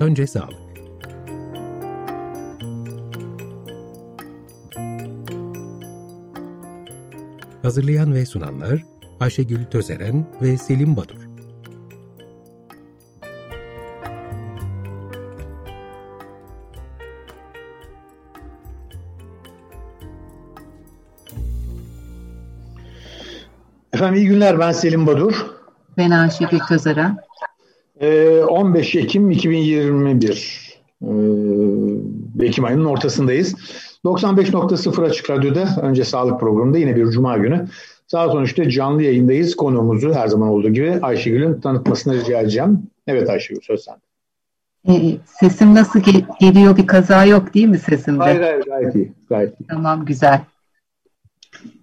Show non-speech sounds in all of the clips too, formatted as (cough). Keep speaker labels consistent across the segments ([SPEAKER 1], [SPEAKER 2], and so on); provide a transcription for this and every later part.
[SPEAKER 1] Önce sağlık. Hazırlayan ve sunanlar Ayşegül Tözeren ve Selim Badur.
[SPEAKER 2] Efendim iyi günler ben Selim Badur.
[SPEAKER 3] Ben Ayşegül Tözeren.
[SPEAKER 2] Ee, 15 Ekim 2021 ee, Ekim ayının ortasındayız. 95.0 Açık Radyo'da önce sağlık programında yine bir cuma günü. Saat 13'te canlı yayındayız. Konuğumuzu her zaman olduğu gibi Ayşegül'ün tanıtmasını rica edeceğim. Evet Ayşegül söz sende.
[SPEAKER 3] Ee, sesim nasıl ge- geliyor? Bir kaza yok değil mi sesimde?
[SPEAKER 2] Hayır hayır gayet iyi. Gayet iyi.
[SPEAKER 3] Tamam güzel.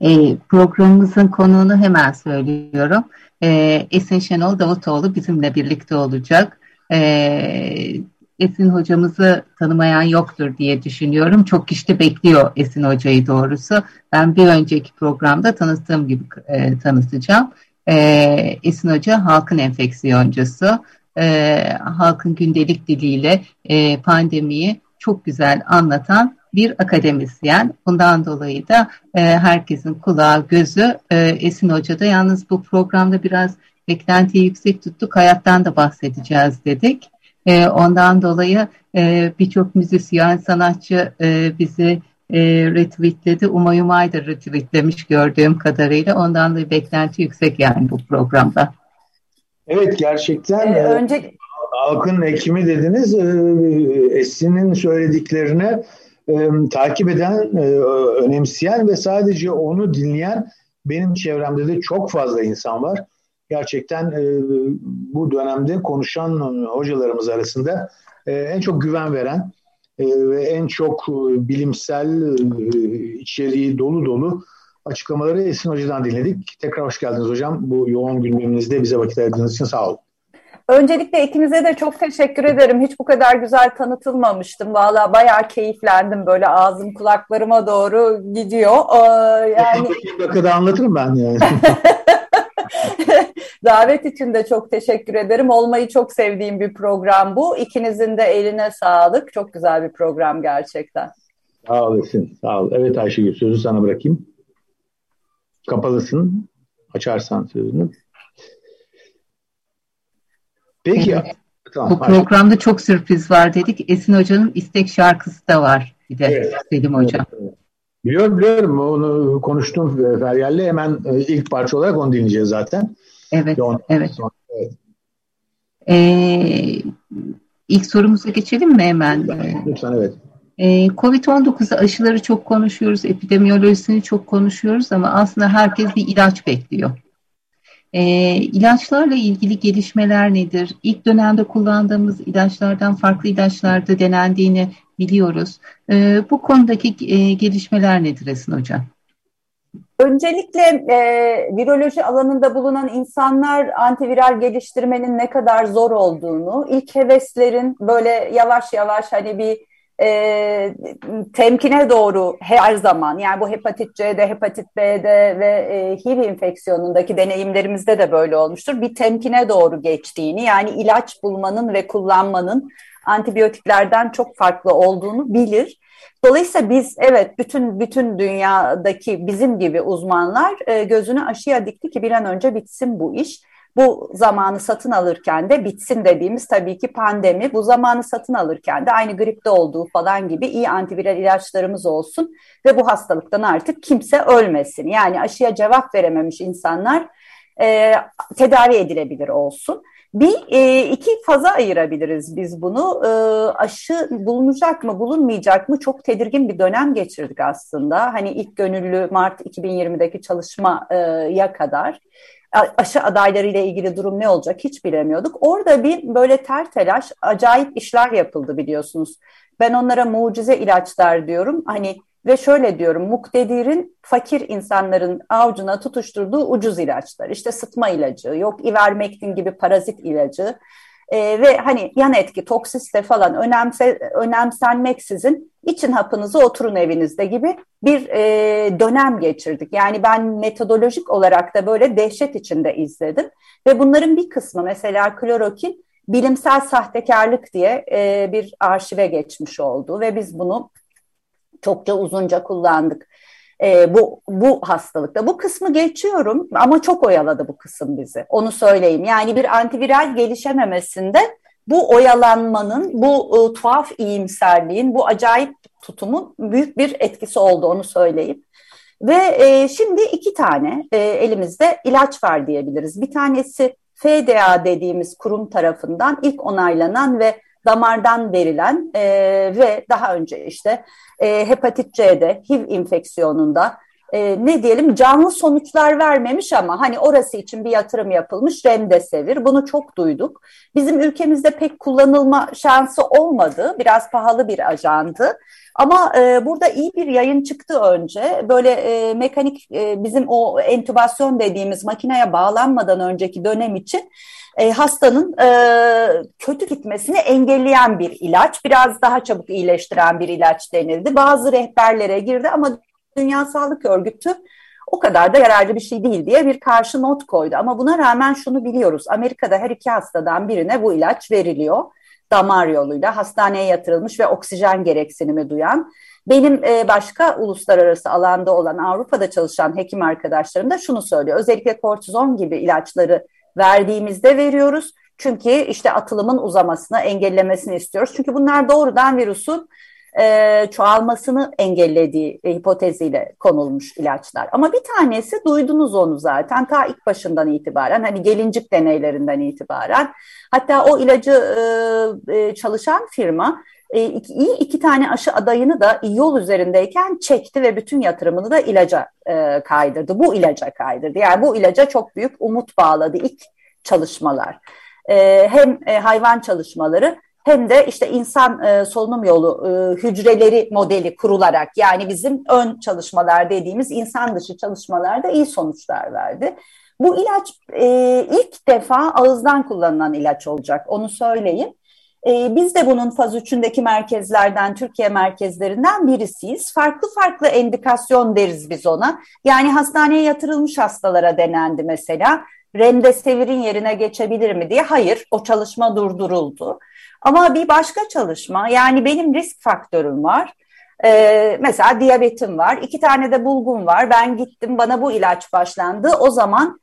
[SPEAKER 3] Ee, programımızın konuğunu hemen söylüyorum. Ee, Esin Şenol Davutoğlu bizimle birlikte olacak. Ee, Esin hocamızı tanımayan yoktur diye düşünüyorum. Çok kişi bekliyor Esin hocayı doğrusu. Ben bir önceki programda tanıttığım gibi e, tanıtacağım. E, Esin hoca halkın enfeksiyoncusu. E, halkın gündelik diliyle e, pandemiyi çok güzel anlatan bir akademisyen. Bundan dolayı da e, herkesin kulağı, gözü e, Esin Hoca'da. Yalnız bu programda biraz beklentiyi yüksek tuttuk. Hayattan da bahsedeceğiz dedik. E, ondan dolayı e, birçok müzisyen, sanatçı e, bizi e, retweetledi. Umay Umay da retweetlemiş gördüğüm kadarıyla. Ondan da beklenti yüksek yani bu programda.
[SPEAKER 2] Evet gerçekten ee, önce halkın hekimi dediniz. E, Esin'in söylediklerine e, takip eden, e, önemseyen ve sadece onu dinleyen benim çevremde de çok fazla insan var gerçekten e, bu dönemde konuşan hocalarımız arasında e, en çok güven veren e, ve en çok e, bilimsel e, içeriği dolu dolu açıklamaları Esin Hoca'dan dinledik. Tekrar hoş geldiniz hocam. Bu yoğun gündeminizde bize vakit ayırdığınız için sağ olun.
[SPEAKER 4] Öncelikle ikinize de çok teşekkür ederim. Hiç bu kadar güzel tanıtılmamıştım. Valla bayağı keyiflendim. Böyle ağzım kulaklarıma doğru gidiyor. Ee,
[SPEAKER 2] yani... Dakikada anlatırım ben yani. (laughs)
[SPEAKER 4] Davet için de çok teşekkür ederim. Olmayı çok sevdiğim bir program bu. İkinizin de eline sağlık. Çok güzel bir program gerçekten.
[SPEAKER 2] Sağ olasın. Sağ ol. Evet Ayşegül sözü sana bırakayım. Kapalısın. Açarsan sözünü.
[SPEAKER 3] Peki. Evet. Tamam, Bu programda çok sürpriz var dedik. Esin Hoca'nın istek şarkısı da var. Bir de evet. Selim Hocam. Evet.
[SPEAKER 2] Biliyorum biliyorum. Onu konuştum Feryal'le. Hemen e, ilk parça olarak onu dinleyeceğiz zaten.
[SPEAKER 3] Evet, evet. Sonra, evet. Ee, ilk sorumuza geçelim mi hemen?
[SPEAKER 2] Lütfen, lütfen evet.
[SPEAKER 3] Ee, Covid-19 aşıları çok konuşuyoruz, epidemiyolojisini çok konuşuyoruz ama aslında herkes bir ilaç bekliyor. Ee, ilaçlarla ilgili gelişmeler nedir? İlk dönemde kullandığımız ilaçlardan farklı ilaçlarda denendiğini biliyoruz. Ee, bu konudaki e, gelişmeler nedir Esin Hocam?
[SPEAKER 4] Öncelikle e, viroloji alanında bulunan insanlar antiviral geliştirmenin ne kadar zor olduğunu, ilk heveslerin böyle yavaş yavaş hani bir e, temkine doğru her zaman yani bu hepatit C'de, hepatit B'de ve e, HIV enfeksiyonundaki deneyimlerimizde de böyle olmuştur. Bir temkine doğru geçtiğini yani ilaç bulmanın ve kullanmanın antibiyotiklerden çok farklı olduğunu bilir. Dolayısıyla biz evet bütün bütün dünyadaki bizim gibi uzmanlar e, gözünü aşıya dikti ki bir an önce bitsin bu iş. Bu zamanı satın alırken de bitsin dediğimiz tabii ki pandemi. Bu zamanı satın alırken de aynı gripte olduğu falan gibi iyi antiviral ilaçlarımız olsun ve bu hastalıktan artık kimse ölmesin. Yani aşıya cevap verememiş insanlar e, tedavi edilebilir olsun. Bir e, iki faza ayırabiliriz biz bunu. E, aşı bulunacak mı, bulunmayacak mı? Çok tedirgin bir dönem geçirdik aslında. Hani ilk gönüllü Mart 2020'deki çalışmaya kadar aşı adayları ile ilgili durum ne olacak hiç bilemiyorduk. Orada bir böyle ter telaş acayip işler yapıldı biliyorsunuz. Ben onlara mucize ilaçlar diyorum. Hani ve şöyle diyorum, muktedir'in fakir insanların avucuna tutuşturduğu ucuz ilaçlar. İşte sıtma ilacı, yok ivermektin gibi parazit ilacı e, ve hani yan etki, toksiste falan önemse, önemsenmeksizin için hapınızı oturun evinizde gibi bir e, dönem geçirdik. Yani ben metodolojik olarak da böyle dehşet içinde izledim ve bunların bir kısmı mesela klorokin bilimsel sahtekarlık diye e, bir arşive geçmiş oldu ve biz bunu çokça uzunca kullandık. E, bu bu hastalıkta. Bu kısmı geçiyorum ama çok oyaladı bu kısım bizi. Onu söyleyeyim. Yani bir antiviral gelişememesinde bu oyalanmanın, bu e, tuhaf iyimserliğin, bu acayip tutumun büyük bir etkisi oldu onu söyleyeyim. Ve e, şimdi iki tane e, elimizde ilaç var diyebiliriz. Bir tanesi FDA dediğimiz kurum tarafından ilk onaylanan ve damardan verilen e, ve daha önce işte e, hepatit C'de, HIV infeksiyonunda e, ne diyelim canlı sonuçlar vermemiş ama hani orası için bir yatırım yapılmış Remdesivir. Bunu çok duyduk. Bizim ülkemizde pek kullanılma şansı olmadı. Biraz pahalı bir ajandı. Ama e, burada iyi bir yayın çıktı önce. Böyle e, mekanik e, bizim o entübasyon dediğimiz makineye bağlanmadan önceki dönem için e, hastanın e, kötü gitmesini engelleyen bir ilaç. Biraz daha çabuk iyileştiren bir ilaç denildi. Bazı rehberlere girdi ama Dünya Sağlık Örgütü o kadar da yararlı bir şey değil diye bir karşı not koydu. Ama buna rağmen şunu biliyoruz. Amerika'da her iki hastadan birine bu ilaç veriliyor. Damar yoluyla hastaneye yatırılmış ve oksijen gereksinimi duyan. Benim e, başka uluslararası alanda olan Avrupa'da çalışan hekim arkadaşlarım da şunu söylüyor. Özellikle kortizon gibi ilaçları verdiğimizde veriyoruz. Çünkü işte atılımın uzamasını, engellemesini istiyoruz. Çünkü bunlar doğrudan virüsün e, çoğalmasını engellediği e, hipoteziyle konulmuş ilaçlar. Ama bir tanesi duydunuz onu zaten ta ilk başından itibaren hani gelincik deneylerinden itibaren hatta o ilacı e, e, çalışan firma iki, iyi iki tane aşı adayını da yol üzerindeyken çekti ve bütün yatırımını da ilaca e, kaydırdı. Bu ilaca kaydırdı. Yani bu ilaca çok büyük umut bağladı ilk çalışmalar. E, hem e, hayvan çalışmaları hem de işte insan e, solunum yolu e, hücreleri modeli kurularak yani bizim ön çalışmalar dediğimiz insan dışı çalışmalarda iyi sonuçlar verdi. Bu ilaç e, ilk defa ağızdan kullanılan ilaç olacak onu söyleyeyim. E, biz de bunun faz 3'ündeki merkezlerden, Türkiye merkezlerinden birisiyiz. Farklı farklı endikasyon deriz biz ona. Yani hastaneye yatırılmış hastalara denendi mesela. Remdesivir'in yerine geçebilir mi diye. Hayır, o çalışma durduruldu. Ama bir başka çalışma yani benim risk faktörüm var. Ee, mesela diyabetim var. iki tane de bulgum var. Ben gittim bana bu ilaç başlandı. O zaman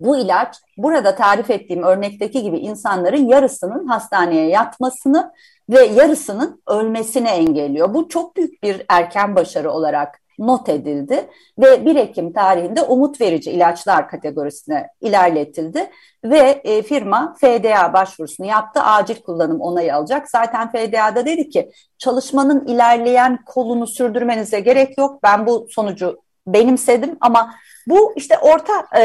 [SPEAKER 4] bu ilaç burada tarif ettiğim örnekteki gibi insanların yarısının hastaneye yatmasını ve yarısının ölmesini engelliyor. Bu çok büyük bir erken başarı olarak not edildi ve 1 Ekim tarihinde umut verici ilaçlar kategorisine ilerletildi ve e, firma FDA başvurusunu yaptı. Acil kullanım onayı alacak. Zaten FDA'da dedi ki çalışmanın ilerleyen kolunu sürdürmenize gerek yok. Ben bu sonucu benimsedim ama bu işte orta e,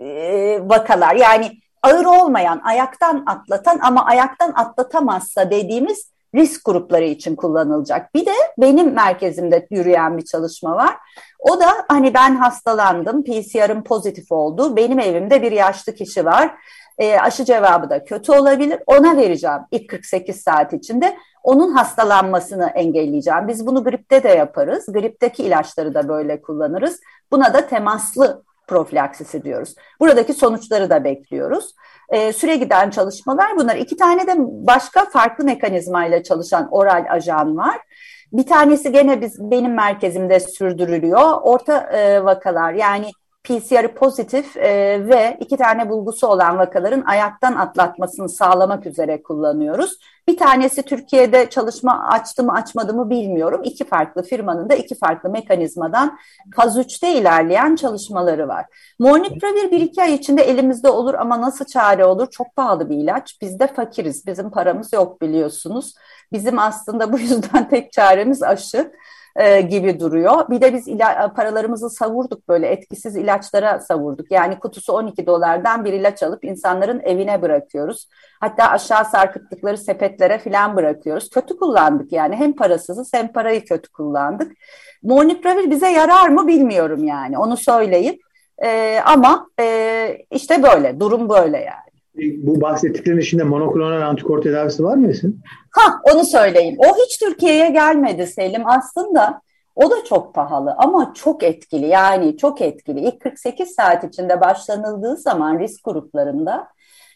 [SPEAKER 4] e, vakalar yani ağır olmayan, ayaktan atlatan ama ayaktan atlatamazsa dediğimiz risk grupları için kullanılacak. Bir de benim merkezimde yürüyen bir çalışma var. O da hani ben hastalandım, PCR'ım pozitif oldu. Benim evimde bir yaşlı kişi var. E, aşı cevabı da kötü olabilir. Ona vereceğim ilk 48 saat içinde. Onun hastalanmasını engelleyeceğim. Biz bunu gripte de yaparız. Gripteki ilaçları da böyle kullanırız. Buna da temaslı profilaksisi diyoruz. Buradaki sonuçları da bekliyoruz. E, süre giden çalışmalar bunlar. İki tane de başka farklı mekanizmayla çalışan oral ajan var. Bir tanesi gene biz benim merkezimde sürdürülüyor. Orta e, vakalar yani PCR pozitif e, ve iki tane bulgusu olan vakaların ayaktan atlatmasını sağlamak üzere kullanıyoruz. Bir tanesi Türkiye'de çalışma açtı mı açmadı mı bilmiyorum. İki farklı firmanın da iki farklı mekanizmadan faz 3'te ilerleyen çalışmaları var. Molnupiravir bir iki ay içinde elimizde olur ama nasıl çare olur? Çok pahalı bir ilaç. Biz de fakiriz. Bizim paramız yok biliyorsunuz. Bizim aslında bu yüzden (laughs) tek çaremiz aşı e, gibi duruyor. Bir de biz ila- paralarımızı savurduk böyle etkisiz ilaçlara savurduk. Yani kutusu 12 dolardan bir ilaç alıp insanların evine bırakıyoruz. Hatta aşağı sarkıttıkları sepetlere falan bırakıyoruz. Kötü kullandık yani hem parasızız hem parayı kötü kullandık. Molnupiravir bize yarar mı bilmiyorum yani onu söyleyip e, ama e, işte böyle durum böyle yani
[SPEAKER 2] bu bahsettiklerin içinde monoklonal antikor tedavisi var mı Esin?
[SPEAKER 4] Ha onu söyleyeyim. O hiç Türkiye'ye gelmedi Selim. Aslında o da çok pahalı ama çok etkili. Yani çok etkili. İlk 48 saat içinde başlanıldığı zaman risk gruplarında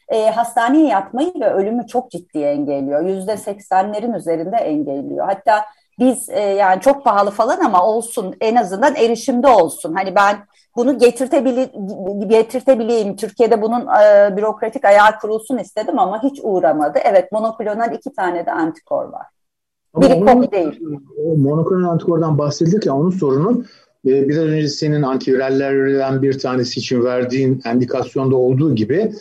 [SPEAKER 4] e, hastaneye yatmayı ve ölümü çok ciddi engelliyor. Yüzde seksenlerin üzerinde engelliyor. Hatta biz e, yani çok pahalı falan ama olsun en azından erişimde olsun. Hani ben bunu getirtebileyim. Türkiye'de bunun e, bürokratik ayağı kurulsun istedim ama hiç uğramadı. Evet monoklonal iki tane de antikor var. Ama Biri komi değil.
[SPEAKER 2] Monoklonal antikordan bahsedilirken onun sorunu e, biraz önce senin antivirallerden bir tanesi için verdiğin endikasyonda olduğu gibi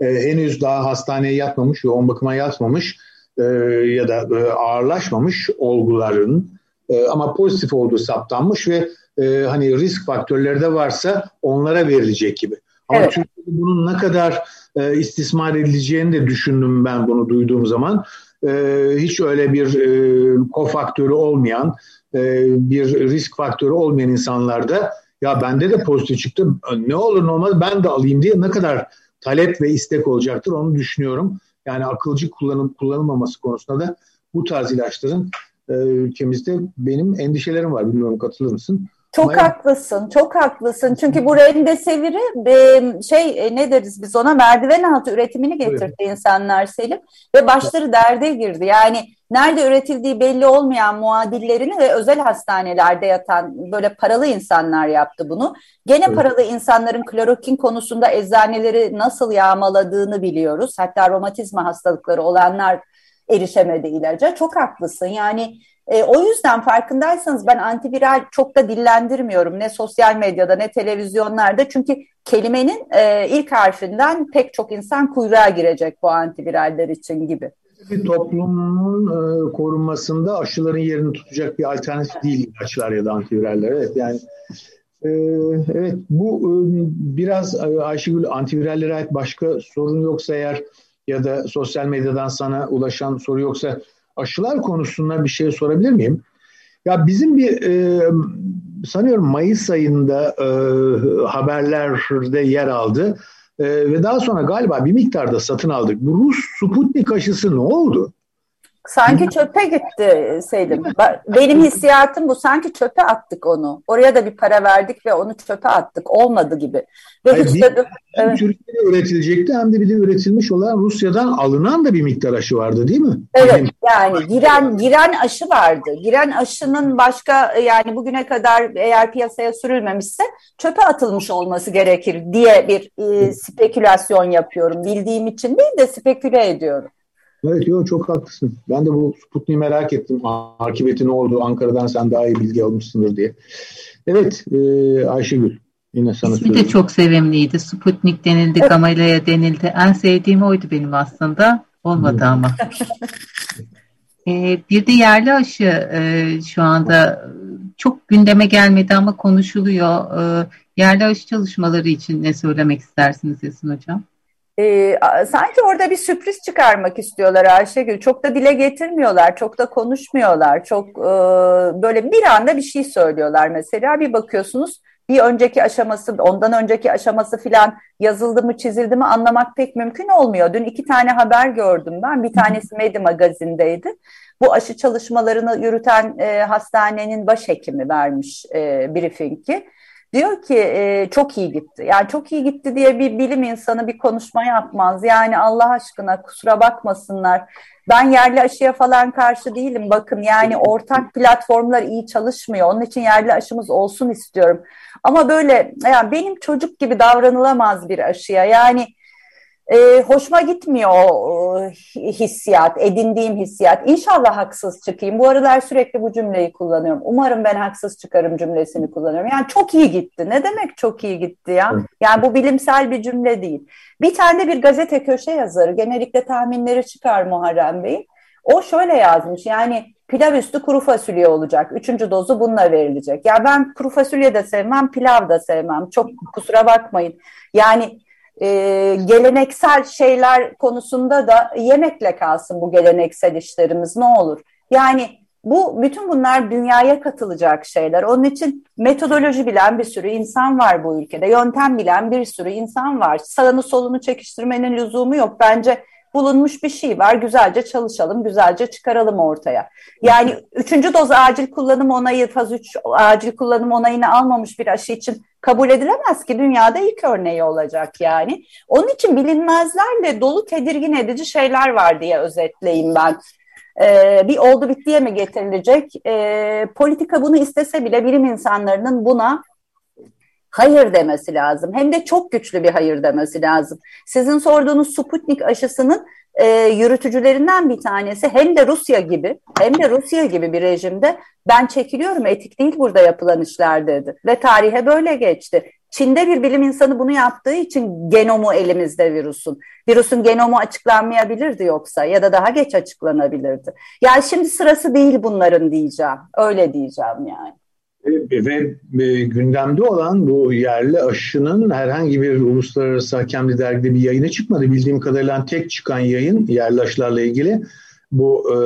[SPEAKER 2] e, henüz daha hastaneye yatmamış, yoğun bakıma yatmamış e, ya da e, ağırlaşmamış olguların e, ama pozitif olduğu saptanmış ve e, hani risk faktörleri de varsa onlara verilecek gibi. Ama evet. Türkiye'de bunun ne kadar e, istismar edileceğini de düşündüm ben bunu duyduğum zaman. E, hiç öyle bir e, kofaktörü olmayan, e, bir risk faktörü olmayan insanlarda ya bende de pozitif çıktı ne olur normal ben de alayım diye ne kadar talep ve istek olacaktır onu düşünüyorum. Yani akılcı kullanım kullanılmaması konusunda da bu tarz ilaçların e, ülkemizde benim endişelerim var. Bilmiyorum katılır mısın?
[SPEAKER 4] Çok Ama haklısın, çok haklısın. Çünkü bu remdesiviri e, şey e, ne deriz biz ona merdiven altı üretimini getirdi evet. insanlar Selim ve başları derde girdi. Yani nerede üretildiği belli olmayan muadillerini ve özel hastanelerde yatan böyle paralı insanlar yaptı bunu. Gene evet. paralı insanların klorokin konusunda eczaneleri nasıl yağmaladığını biliyoruz. Hatta romatizma hastalıkları olanlar erişemedi ilaca. Çok haklısın. Yani e, o yüzden farkındaysanız ben antiviral çok da dillendirmiyorum ne sosyal medyada ne televizyonlarda çünkü kelimenin e, ilk harfinden pek çok insan kuyruğa girecek bu antiviraller için gibi.
[SPEAKER 2] Bir toplumun e, korunmasında aşıların yerini tutacak bir alternatif değil ilaçlar ya da antiviraller. Evet yani e, evet bu e, biraz e, Ayşegül antivirallere ait başka sorun yoksa eğer ya da sosyal medyadan sana ulaşan soru yoksa aşılar konusunda bir şey sorabilir miyim? Ya bizim bir e, sanıyorum Mayıs ayında e, haberlerde yer aldı e, ve daha sonra galiba bir miktarda satın aldık. Bu Rus Sputnik aşısı ne oldu?
[SPEAKER 4] Sanki çöpe gitti Selim. Benim hissiyatım bu. Sanki çöpe attık onu. Oraya da bir para verdik ve onu çöpe attık. Olmadı gibi. Ve
[SPEAKER 2] Hayır, hiç de, hem evet. Türkiye'de üretilecekti hem de bir de üretilmiş olan Rusya'dan alınan da bir miktar aşı vardı değil mi?
[SPEAKER 4] Evet hem... yani giren giren aşı vardı. Giren aşının başka yani bugüne kadar eğer piyasaya sürülmemişse çöpe atılmış olması gerekir diye bir e, spekülasyon yapıyorum. Bildiğim için değil de speküle ediyorum.
[SPEAKER 2] Evet yok çok haklısın. Ben de bu Sputnik'i merak ettim. Akıbeti ne oldu? Ankara'dan sen daha iyi bilgi almışsındır diye. Evet e, Ayşegül. Yine sana
[SPEAKER 3] İsmi de çok sevimliydi. Sputnik denildi, Gamaleya denildi. En sevdiğim oydu benim aslında. Olmadı ama. ee, (laughs) bir de yerli aşı e, şu anda çok gündeme gelmedi ama konuşuluyor. E, yerli aşı çalışmaları için ne söylemek istersiniz Esin Hocam?
[SPEAKER 4] E, sanki orada bir sürpriz çıkarmak istiyorlar Ayşegül. Çok da dile getirmiyorlar, çok da konuşmuyorlar. Çok e, böyle bir anda bir şey söylüyorlar mesela. Bir bakıyorsunuz bir önceki aşaması, ondan önceki aşaması filan yazıldı mı, çizildi mi anlamak pek mümkün olmuyor. Dün iki tane haber gördüm ben. Bir tanesi Medi Magazin'deydi. Bu aşı çalışmalarını yürüten e, hastanenin başhekimi vermiş e, briefingi. Diyor ki e, çok iyi gitti. Yani çok iyi gitti diye bir bilim insanı bir konuşma yapmaz. Yani Allah aşkına kusura bakmasınlar. Ben yerli aşıya falan karşı değilim. Bakın yani ortak platformlar iyi çalışmıyor. Onun için yerli aşımız olsun istiyorum. Ama böyle yani benim çocuk gibi davranılamaz bir aşıya. Yani e, hoşuma gitmiyor o hissiyat, edindiğim hissiyat. İnşallah haksız çıkayım. Bu aralar sürekli bu cümleyi kullanıyorum. Umarım ben haksız çıkarım cümlesini kullanıyorum. Yani çok iyi gitti. Ne demek çok iyi gitti ya? Yani bu bilimsel bir cümle değil. Bir tane bir gazete köşe yazarı, genellikle tahminleri çıkar Muharrem Bey. O şöyle yazmış yani pilav üstü kuru fasulye olacak. Üçüncü dozu bununla verilecek. Ya ben kuru fasulye de sevmem, pilav da sevmem. Çok kusura bakmayın. Yani e, geleneksel şeyler konusunda da yemekle kalsın bu geleneksel işlerimiz ne olur. Yani bu bütün bunlar dünyaya katılacak şeyler. Onun için metodoloji bilen bir sürü insan var bu ülkede. Yöntem bilen bir sürü insan var. Sağını solunu çekiştirmenin lüzumu yok. Bence bulunmuş bir şey var. Güzelce çalışalım, güzelce çıkaralım ortaya. Yani üçüncü doz acil kullanım onayı, faz 3 acil kullanım onayını almamış bir aşı için kabul edilemez ki dünyada ilk örneği olacak yani. Onun için bilinmezlerle dolu tedirgin edici şeyler var diye özetleyeyim ben. Ee, bir oldu bittiye mi getirilecek? Ee, politika bunu istese bile bilim insanlarının buna hayır demesi lazım. Hem de çok güçlü bir hayır demesi lazım. Sizin sorduğunuz Sputnik aşısının e, yürütücülerinden bir tanesi hem de Rusya gibi hem de Rusya gibi bir rejimde ben çekiliyorum etik değil burada yapılan işler dedi. Ve tarihe böyle geçti. Çin'de bir bilim insanı bunu yaptığı için genomu elimizde virüsün. Virüsün genomu açıklanmayabilirdi yoksa ya da daha geç açıklanabilirdi. Yani şimdi sırası değil bunların diyeceğim. Öyle diyeceğim yani.
[SPEAKER 2] Ve, ve gündemde olan bu yerli aşının herhangi bir uluslararası hakemli dergide bir yayına çıkmadı. Bildiğim kadarıyla tek çıkan yayın yerli aşılarla ilgili bu e,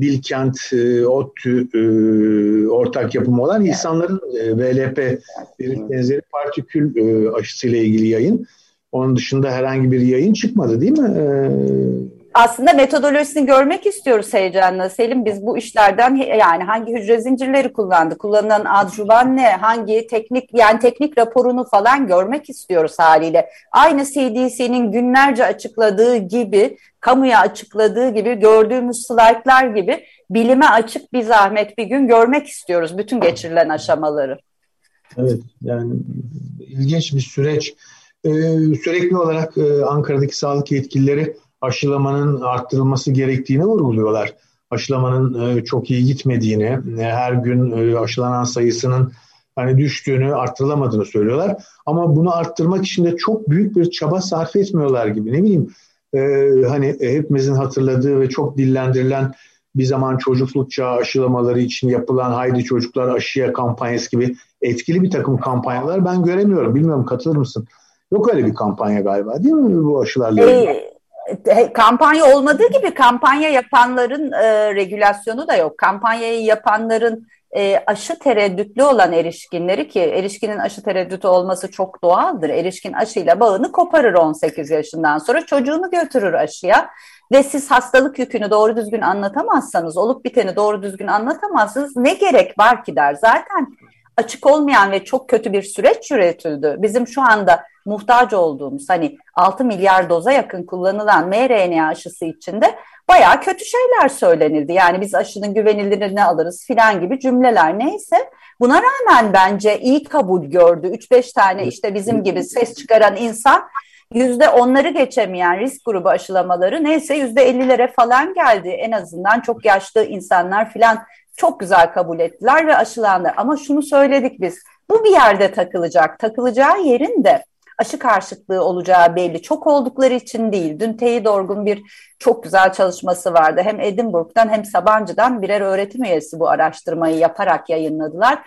[SPEAKER 2] Bilkent e, ODTÜ e, ortak yapımı olan insanların e, VLP benzeri partikül e, aşısıyla ilgili yayın. Onun dışında herhangi bir yayın çıkmadı değil mi? E,
[SPEAKER 4] aslında metodolojisini görmek istiyoruz heyecanla Selim. Biz bu işlerden yani hangi hücre zincirleri kullandı, kullanılan adjuvan ne, hangi teknik yani teknik raporunu falan görmek istiyoruz haliyle. Aynı CDC'nin günlerce açıkladığı gibi, kamuya açıkladığı gibi, gördüğümüz slaytlar gibi bilime açık bir zahmet bir gün görmek istiyoruz bütün geçirilen aşamaları.
[SPEAKER 2] Evet yani ilginç bir süreç. Ee, sürekli olarak e, Ankara'daki sağlık yetkilileri aşılamanın arttırılması gerektiğini vurguluyorlar. Aşılamanın e, çok iyi gitmediğini, e, her gün e, aşılanan sayısının hani düştüğünü, arttırılamadığını söylüyorlar. Ama bunu arttırmak için de çok büyük bir çaba sarf etmiyorlar gibi. Ne bileyim hani hepimizin hatırladığı ve çok dillendirilen bir zaman çocukluk çağı aşılamaları için yapılan Haydi Çocuklar Aşıya kampanyası gibi etkili bir takım kampanyalar ben göremiyorum. Bilmiyorum katılır mısın? Yok öyle bir kampanya galiba değil mi bu aşılarla ilgili?
[SPEAKER 4] Kampanya olmadığı gibi kampanya yapanların e, regülasyonu da yok. Kampanyayı yapanların e, aşı tereddütlü olan erişkinleri ki erişkinin aşı tereddütü olması çok doğaldır. Erişkin aşıyla bağını koparır 18 yaşından sonra çocuğunu götürür aşıya ve siz hastalık yükünü doğru düzgün anlatamazsanız, olup biteni doğru düzgün anlatamazsınız ne gerek var ki der. Zaten açık olmayan ve çok kötü bir süreç yürütüldü. Bizim şu anda muhtaç olduğumuz hani 6 milyar doza yakın kullanılan mRNA aşısı içinde bayağı kötü şeyler söylenildi. Yani biz aşının güvenilirliğini alırız filan gibi cümleler neyse. Buna rağmen bence iyi kabul gördü. 3-5 tane işte bizim gibi ses çıkaran insan yüzde onları geçemeyen risk grubu aşılamaları neyse yüzde ellilere falan geldi. En azından çok yaşlı insanlar filan çok güzel kabul ettiler ve aşılandı. Ama şunu söyledik biz, bu bir yerde takılacak. Takılacağı yerin de aşı karşıtlığı olacağı belli. Çok oldukları için değil. Dün Teyi Dorgun bir çok güzel çalışması vardı. Hem Edinburgh'dan hem Sabancı'dan birer öğretim üyesi bu araştırmayı yaparak yayınladılar.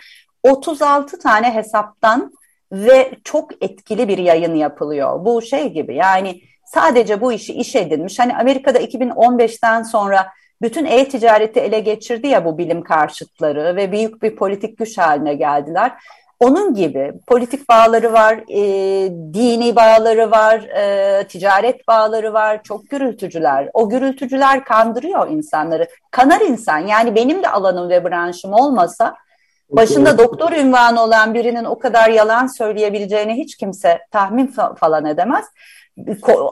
[SPEAKER 4] 36 tane hesaptan ve çok etkili bir yayın yapılıyor. Bu şey gibi yani sadece bu işi iş edinmiş. Hani Amerika'da 2015'ten sonra bütün e-ticareti ele geçirdi ya bu bilim karşıtları ve büyük bir politik güç haline geldiler. Onun gibi politik bağları var, e, dini bağları var, e, ticaret bağları var, çok gürültücüler. O gürültücüler kandırıyor insanları. Kanar insan yani benim de alanım ve branşım olmasa başında doktor ünvanı olan birinin o kadar yalan söyleyebileceğini hiç kimse tahmin falan edemez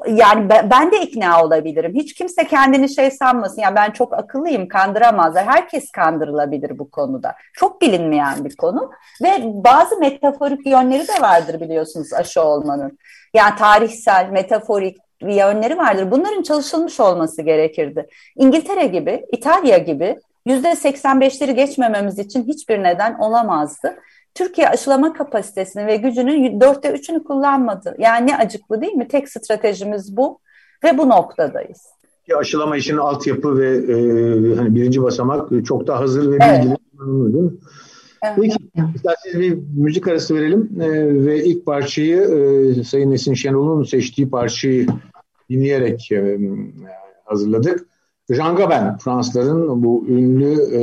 [SPEAKER 4] yani ben de ikna olabilirim. Hiç kimse kendini şey sanmasın. Ya ben çok akıllıyım, kandıramazlar. Herkes kandırılabilir bu konuda. Çok bilinmeyen bir konu ve bazı metaforik yönleri de vardır biliyorsunuz aşı olmanın. Yani tarihsel, metaforik yönleri vardır. Bunların çalışılmış olması gerekirdi. İngiltere gibi, İtalya gibi yüzde 85'leri geçmememiz için hiçbir neden olamazdı. Türkiye aşılama kapasitesini ve gücünün dörtte üçünü kullanmadı. Yani ne acıklı değil mi? Tek stratejimiz bu ve bu noktadayız.
[SPEAKER 2] Aşılama için altyapı ve e, hani birinci basamak çok daha hazır ve bilgili. Evet. Mi? Evet. Peki, isterseniz bir müzik arası verelim e, ve ilk parçayı e, Sayın Nesin Şenol'un seçtiği parçayı dinleyerek e, hazırladık. Jean Gabin, Fransızların bu ünlü e,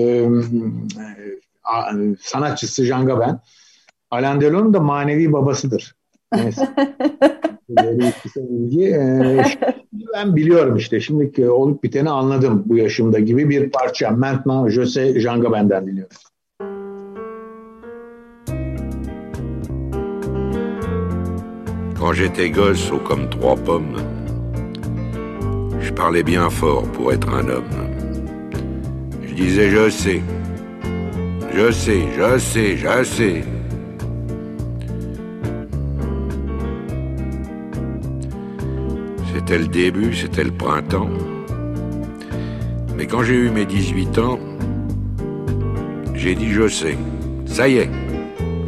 [SPEAKER 2] sanatçısı Jean Gabin. Alain Delon'un da manevi babasıdır. Neyse. (laughs) bilgi. Ee, ben biliyorum işte. Şimdiki olup biteni anladım bu yaşımda gibi bir parça. Maintenant je sais Jean Gabin'den dinliyoruz.
[SPEAKER 5] Quand j'étais gosse, haut comme trois pommes, je parlais bien fort pour être un homme. Je disais je sais, je sais, je sais, je sais. C'était le début, c'était le printemps. Mais quand j'ai eu mes 18 ans, j'ai dit je sais. Ça y est,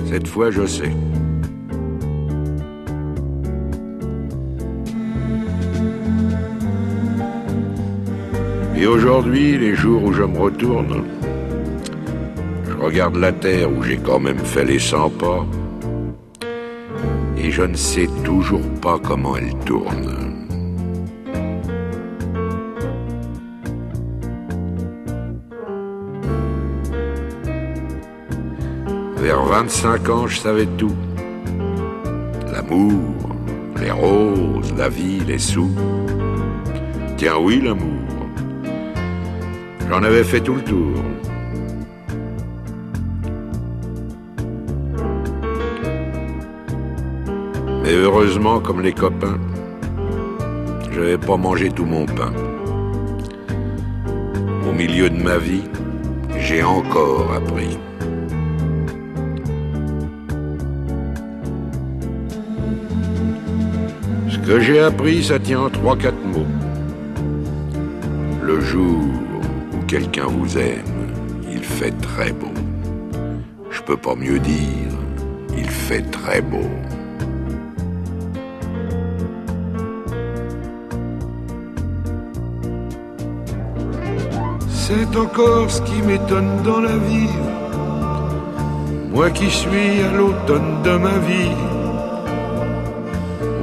[SPEAKER 5] cette fois je sais. Et aujourd'hui, les jours où je me retourne, regarde la terre où j'ai quand même fait les 100 pas, et je ne sais toujours pas comment elle tourne. Vers 25 ans, je savais tout. L'amour, les roses, la vie, les sous. Tiens oui, l'amour. J'en avais fait tout le tour. Heureusement, comme les copains, je n'avais pas mangé tout mon pain. Au milieu de ma vie, j'ai encore appris. Ce que j'ai appris, ça tient en trois, quatre mots. Le jour où quelqu'un vous aime, il fait très beau. Je peux pas mieux dire, il fait très beau. C'est encore ce qui m'étonne dans la vie. Moi qui suis à l'automne de ma vie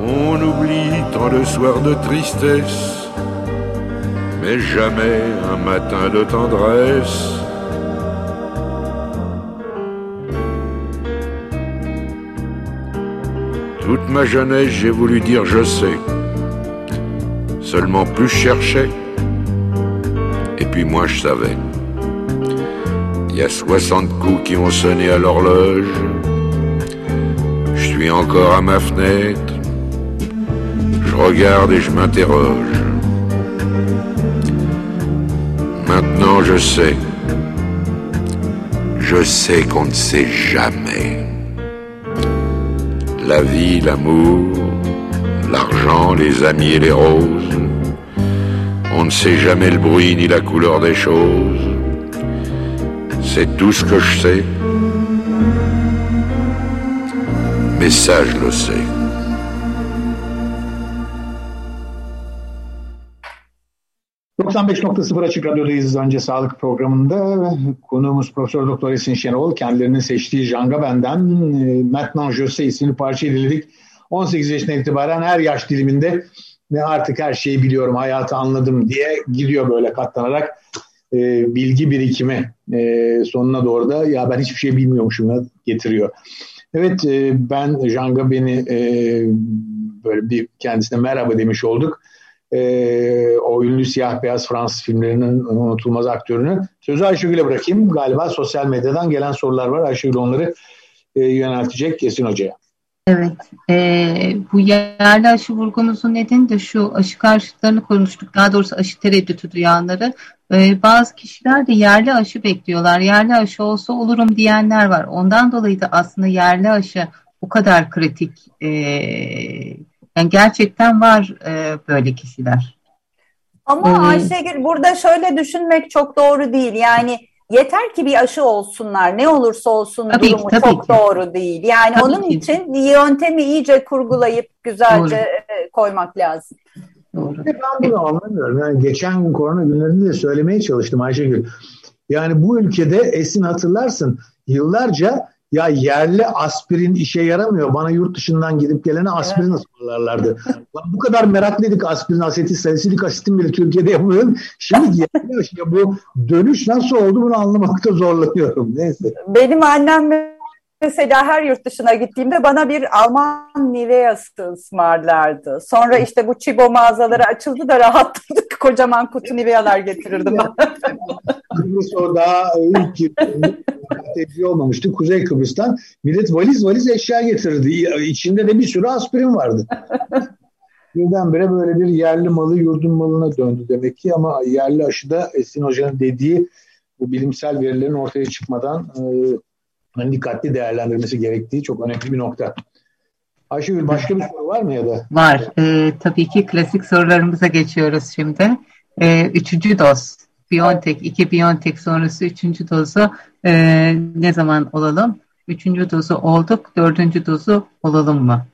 [SPEAKER 5] on oublie tant de soirs de tristesse, mais jamais un matin de tendresse. Toute ma jeunesse, j'ai voulu dire je sais. Seulement plus et puis moi je savais. Il y a 60 coups qui ont sonné à l'horloge. Je suis encore à ma fenêtre je regarde et je m'interroge. Maintenant je sais. Je sais qu'on ne sait jamais. La vie, l'amour, l'argent, les amis et les roses. On ne sait jamais le bruit ni la couleur des choses. C'est tout ce que je sais. Mais ça, je le sais.
[SPEAKER 2] ...95.0 Açık Radyo'dayız önce sağlık programında. Konuğumuz Profesör Doktor Esin Şenol. Kendilerinin seçtiği Janga Benden e, Maintenant Jose isimli parçayı dinledik. 18 yaşından itibaren her yaş diliminde ne artık her şeyi biliyorum, hayatı anladım diye gidiyor böyle katlanarak e, bilgi birikimi e, sonuna doğru da ya ben hiçbir şey bilmiyormuşum getiriyor. Evet e, ben Janga beni e, böyle bir kendisine merhaba demiş olduk e, o ünlü siyah beyaz Fransız filmlerinin unutulmaz aktörünü. Sözü Ayşegül'e bırakayım. Galiba sosyal medyadan gelen sorular var. Ayşegül onları e, yöneltecek Kesin Hoca'ya.
[SPEAKER 3] Evet, e, bu yerli aşı vurgunuzun nedeni de şu aşı karşıtlarını konuştuk. Daha doğrusu aşı tereddütü duyanları. E, bazı kişiler de yerli aşı bekliyorlar. Yerli aşı olsa olurum diyenler var. Ondan dolayı da aslında yerli aşı bu kadar kritik e, yani gerçekten var e, böyle kişiler.
[SPEAKER 4] Ama Ayşegül burada şöyle düşünmek çok doğru değil. Yani yeter ki bir aşı olsunlar. Ne olursa olsun tabii durumu ki, çok ki. doğru değil. Yani tabii onun ki. için yöntemi iyice kurgulayıp güzelce doğru. E, koymak lazım.
[SPEAKER 2] Doğru. Ben bunu anlamıyorum. Yani geçen korona günlerinde de söylemeye çalıştım Ayşegül. Yani bu ülkede Esin hatırlarsın yıllarca ya yerli aspirin işe yaramıyor. Bana yurt dışından gidip gelene aspirin evet. ısmarlarlardı. bu kadar meraklıydık aspirin, asetil, salisilik asitin bile Türkiye'de yapmıyorum. Şimdi yerli aşıya bu dönüş nasıl oldu bunu anlamakta zorlanıyorum. Neyse.
[SPEAKER 4] Benim annem mesela her yurt dışına gittiğimde bana bir Alman Nivea'sı ısmarlardı. Sonra işte bu Çibo mağazaları açıldı da rahatladık. (laughs) Kocaman kutu Nivea'lar getirirdim.
[SPEAKER 2] Kıbrıs o daha ilk tedbir olmamıştı. Kuzey Kıbrıs'tan millet valiz valiz eşya getirdi. İçinde de bir sürü aspirin vardı. (laughs) Birdenbire böyle bir yerli malı yurdun malına döndü demek ki ama yerli aşıda Esin Hoca'nın dediği bu bilimsel verilerin ortaya çıkmadan e, hani dikkatli değerlendirmesi gerektiği çok önemli bir nokta. Ayşegül başka bir soru var mı ya da?
[SPEAKER 3] Var. E, tabii ki klasik sorularımıza geçiyoruz şimdi. E, üçüncü doz. Biontech, iki Biontech sonrası üçüncü dozu e, ne zaman olalım? Üçüncü dozu olduk, dördüncü dozu olalım mı?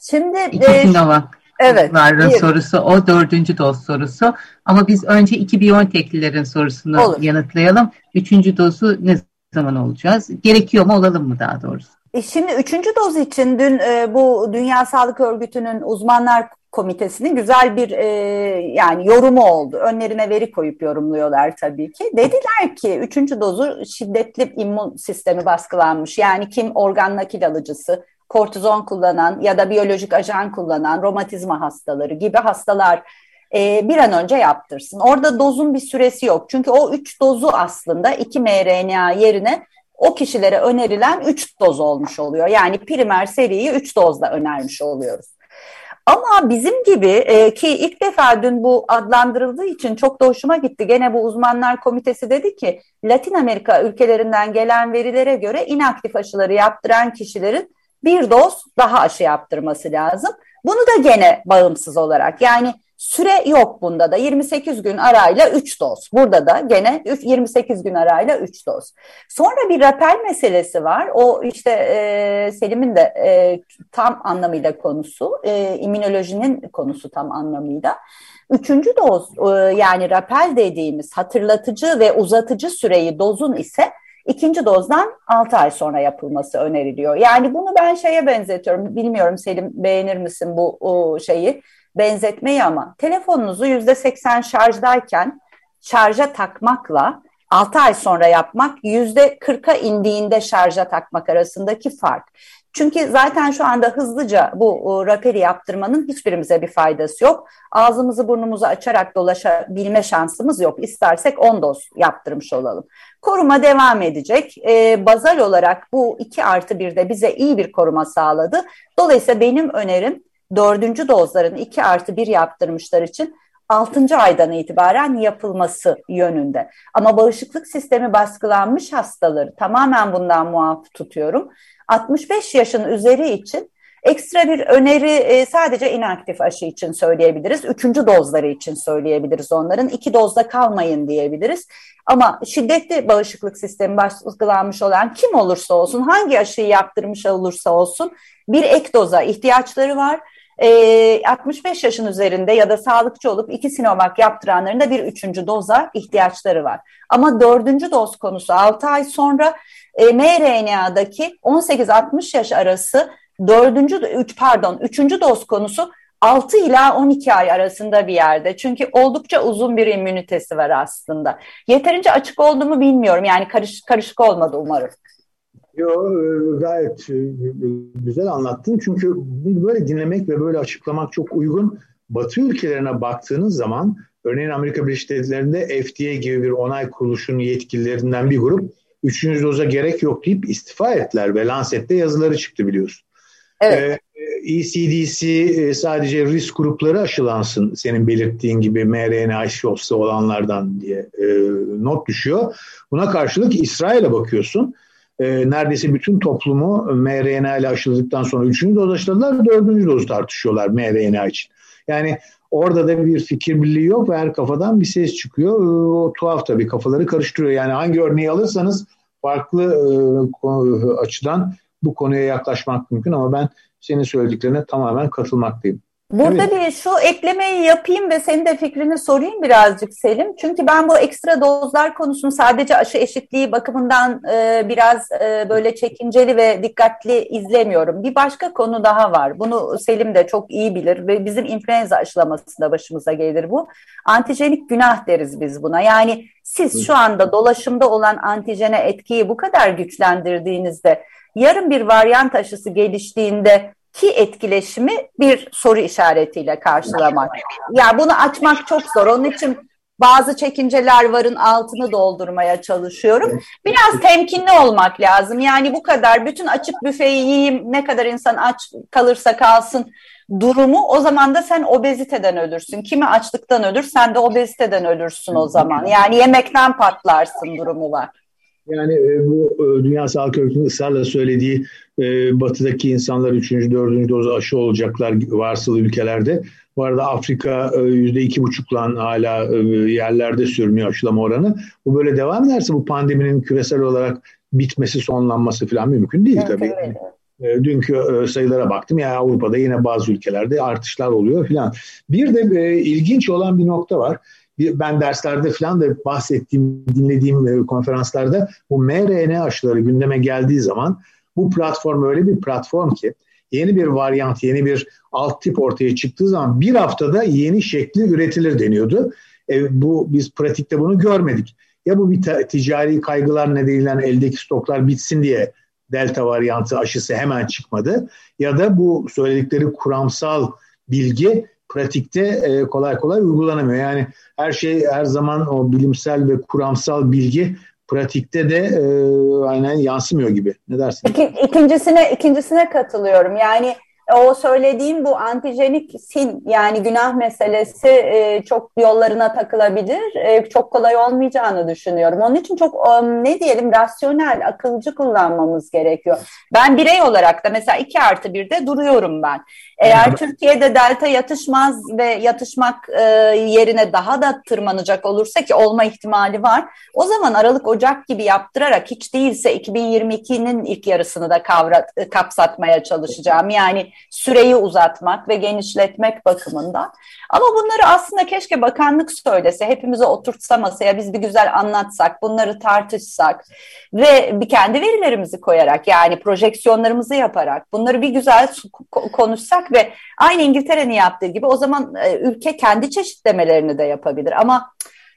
[SPEAKER 4] Şimdi
[SPEAKER 3] İki e, Sinovac evet, varın sorusu o dördüncü doz sorusu. Ama biz önce iki Biontech'lilerin sorusunu Olur. yanıtlayalım. Üçüncü dozu ne zaman olacağız? Gerekiyor mu olalım mı daha doğrusu?
[SPEAKER 4] E şimdi üçüncü doz için dün e, bu Dünya Sağlık Örgütü'nün uzmanlar komitesinin güzel bir e, yani yorumu oldu. Önlerine veri koyup yorumluyorlar tabii ki. Dediler ki üçüncü dozu şiddetli immün sistemi baskılanmış. Yani kim organ nakil alıcısı, kortizon kullanan ya da biyolojik ajan kullanan romatizma hastaları gibi hastalar e, bir an önce yaptırsın. Orada dozun bir süresi yok. Çünkü o üç dozu aslında iki mRNA yerine o kişilere önerilen 3 doz olmuş oluyor. Yani primer seriyi 3 dozla önermiş oluyoruz. Ama bizim gibi e, ki ilk defa dün bu adlandırıldığı için çok da hoşuma gitti. Gene bu uzmanlar komitesi dedi ki Latin Amerika ülkelerinden gelen verilere göre inaktif aşıları yaptıran kişilerin bir doz daha aşı yaptırması lazım. Bunu da gene bağımsız olarak yani Süre yok bunda da 28 gün arayla 3 doz. Burada da gene 28 gün arayla 3 doz. Sonra bir rapel meselesi var. O işte e, Selim'in de e, tam anlamıyla konusu, e, immünolojinin konusu tam anlamıyla. Üçüncü doz e, yani rapel dediğimiz hatırlatıcı ve uzatıcı süreyi dozun ise ikinci dozdan 6 ay sonra yapılması öneriliyor. Yani bunu ben şeye benzetiyorum. Bilmiyorum Selim beğenir misin bu şeyi? Benzetmeyi ama telefonunuzu yüzde seksen şarjdayken şarja takmakla 6 ay sonra yapmak yüzde 40'a indiğinde şarja takmak arasındaki fark. Çünkü zaten şu anda hızlıca bu raperi yaptırmanın hiçbirimize bir faydası yok. Ağzımızı burnumuzu açarak dolaşabilme şansımız yok. İstersek 10 doz yaptırmış olalım. Koruma devam edecek. E, bazal olarak bu 2 artı 1'de bize iyi bir koruma sağladı. Dolayısıyla benim önerim dördüncü dozların 2 artı 1 yaptırmışlar için 6. aydan itibaren yapılması yönünde. Ama bağışıklık sistemi baskılanmış hastaları tamamen bundan muaf tutuyorum. 65 yaşın üzeri için ekstra bir öneri e, sadece inaktif aşı için söyleyebiliriz. Üçüncü dozları için söyleyebiliriz onların. iki dozda kalmayın diyebiliriz. Ama şiddetli bağışıklık sistemi baskılanmış olan kim olursa olsun, hangi aşıyı yaptırmış olursa olsun bir ek doza ihtiyaçları var e, 65 yaşın üzerinde ya da sağlıkçı olup iki Sinovac yaptıranların da bir üçüncü doza ihtiyaçları var. Ama dördüncü doz konusu 6 ay sonra e, mRNA'daki 18-60 yaş arası dördüncü, üç, pardon üçüncü doz konusu 6 ila 12 ay arasında bir yerde. Çünkü oldukça uzun bir immünitesi var aslında. Yeterince açık oldu bilmiyorum. Yani karış, karışık olmadı umarım.
[SPEAKER 2] Yo, gayet e, güzel anlattın. Çünkü böyle dinlemek ve böyle açıklamak çok uygun. Batı ülkelerine baktığınız zaman örneğin Amerika Birleşik Devletleri'nde FDA gibi bir onay kuruluşunun yetkililerinden bir grup üçüncü doza gerek yok deyip istifa ettiler ve Lancet'te yazıları çıktı biliyorsun. Evet. Ee, ECDC e, sadece risk grupları aşılansın senin belirttiğin gibi mRNA aşısı olanlardan diye e, not düşüyor. Buna karşılık İsrail'e bakıyorsun e, neredeyse bütün toplumu mRNA ile aşıladıktan sonra üçüncü doz aşıladılar, dördüncü doz tartışıyorlar mRNA için. Yani orada da bir fikir birliği yok ve her kafadan bir ses çıkıyor. E, o tuhaf tabii kafaları karıştırıyor. Yani hangi örneği alırsanız farklı e, açıdan bu konuya yaklaşmak mümkün ama ben senin söylediklerine tamamen katılmaktayım.
[SPEAKER 4] Burada bir şu eklemeyi yapayım ve senin de fikrini sorayım birazcık Selim. Çünkü ben bu ekstra dozlar konusunu sadece aşı eşitliği bakımından e, biraz e, böyle çekinceli ve dikkatli izlemiyorum. Bir başka konu daha var. Bunu Selim de çok iyi bilir ve bizim influenza aşılamasında başımıza gelir bu. Antijenik günah deriz biz buna. Yani siz şu anda dolaşımda olan antijene etkiyi bu kadar güçlendirdiğinizde yarın bir varyant aşısı geliştiğinde ki etkileşimi bir soru işaretiyle karşılamak. Ya yani bunu açmak çok zor. Onun için bazı çekinceler varın altını doldurmaya çalışıyorum. Biraz temkinli olmak lazım. Yani bu kadar bütün açık büfeyi yiyeyim ne kadar insan aç kalırsa kalsın durumu o zaman da sen obeziteden ölürsün. Kimi açlıktan ölür sen de obeziteden ölürsün o zaman. Yani yemekten patlarsın durumu var.
[SPEAKER 2] Yani e, bu e, Dünya Sağlık Örgütü'nün ısrarla söylediği e, batıdaki insanlar 3. 4. doz aşı olacaklar varsıl ülkelerde. Bu arada Afrika yüzde iki buçukla hala yerlerde sürünüyor aşılama oranı. Bu böyle devam ederse bu pandeminin küresel olarak bitmesi, sonlanması falan mümkün değil evet, tabii. Evet. E, dünkü e, sayılara baktım. Yani Avrupa'da yine bazı ülkelerde artışlar oluyor filan. Bir de e, ilginç olan bir nokta var. Ben derslerde falan da bahsettiğim, dinlediğim konferanslarda bu mRNA aşıları gündeme geldiği zaman bu platform öyle bir platform ki yeni bir varyant, yeni bir alt tip ortaya çıktığı zaman bir haftada yeni şekli üretilir deniyordu. E, bu biz pratikte bunu görmedik. Ya bu bir ticari kaygılar nedeniyle eldeki stoklar bitsin diye delta varyantı aşısı hemen çıkmadı ya da bu söyledikleri kuramsal bilgi pratikte e, kolay kolay uygulanamıyor. Yani her şey her zaman o bilimsel ve kuramsal bilgi pratikte de e, aynen yansımıyor gibi. Ne dersin?
[SPEAKER 4] İki, ikincisine ikincisine katılıyorum. Yani o söylediğim bu antijenik sin yani günah meselesi e, çok yollarına takılabilir. E, çok kolay olmayacağını düşünüyorum. Onun için çok um, ne diyelim rasyonel, akılcı kullanmamız gerekiyor. Ben birey olarak da mesela 2 artı 1'de duruyorum ben. Eğer Türkiye'de delta yatışmaz ve yatışmak e, yerine daha da tırmanacak olursa ki olma ihtimali var. O zaman Aralık Ocak gibi yaptırarak hiç değilse 2022'nin ilk yarısını da kavra, kapsatmaya çalışacağım. Yani süreyi uzatmak ve genişletmek bakımından. Ama bunları aslında keşke bakanlık söylese, hepimize oturtsa masaya biz bir güzel anlatsak, bunları tartışsak ve bir kendi verilerimizi koyarak yani projeksiyonlarımızı yaparak bunları bir güzel konuşsak ve aynı İngiltere'nin yaptığı gibi o zaman e, ülke kendi çeşitlemelerini de yapabilir. Ama